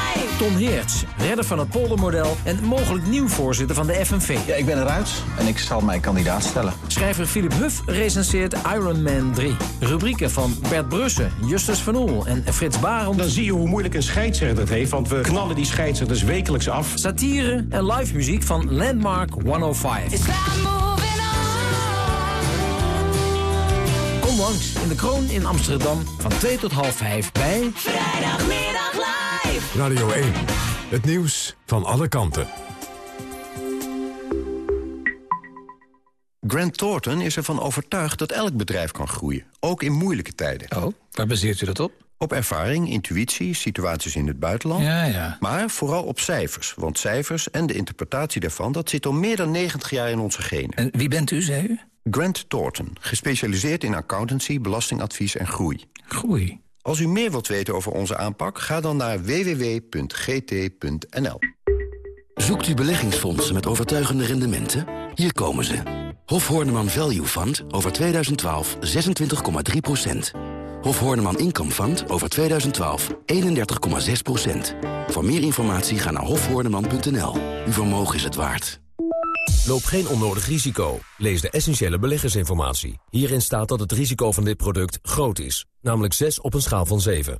S44: Tom Heerts, redder van het poldermodel en mogelijk nieuw voorzitter van de FNV.
S46: Ja, ik ben eruit en ik zal mij kandidaat stellen.
S44: Schrijver Philip Huff recenseert Iron Man 3. Rubrieken van Bert Brussen, Justus Van Oel en Frits Barend.
S47: Dan zie je hoe moeilijk een scheidsrechter het heeft, want we knallen die scheidsrechters wekelijks af.
S44: Satire en live muziek van Landmark 105. Kom langs in de Kroon in Amsterdam van 2 tot half 5 bij...
S45: Vrijdagmiddag.
S1: Radio 1. Het nieuws van alle kanten.
S48: Grant Thornton is ervan overtuigd dat elk bedrijf kan groeien. Ook in moeilijke tijden.
S44: Oh, waar baseert u dat op?
S48: Op ervaring, intuïtie, situaties in het buitenland.
S44: Ja, ja.
S48: Maar vooral op cijfers. Want cijfers en de interpretatie daarvan... dat zit al meer dan 90 jaar in onze genen.
S44: En wie bent u, zei u?
S48: Grant Thornton, gespecialiseerd in accountancy, belastingadvies en groei.
S44: Groei.
S48: Als u meer wilt weten over onze aanpak, ga dan naar www.gt.nl.
S49: Zoekt u beleggingsfondsen met overtuigende rendementen? Hier komen ze. Hof Horneman Value Fund over 2012 26,3% Hof Horneman Income Fund over 2012 31,6% Voor meer informatie ga naar hofhoorneman.nl. Uw vermogen is het waard.
S50: Loop geen onnodig risico. Lees de essentiële beleggersinformatie. Hierin staat dat het risico van dit product groot is. Namelijk 6 op een schaal van 7.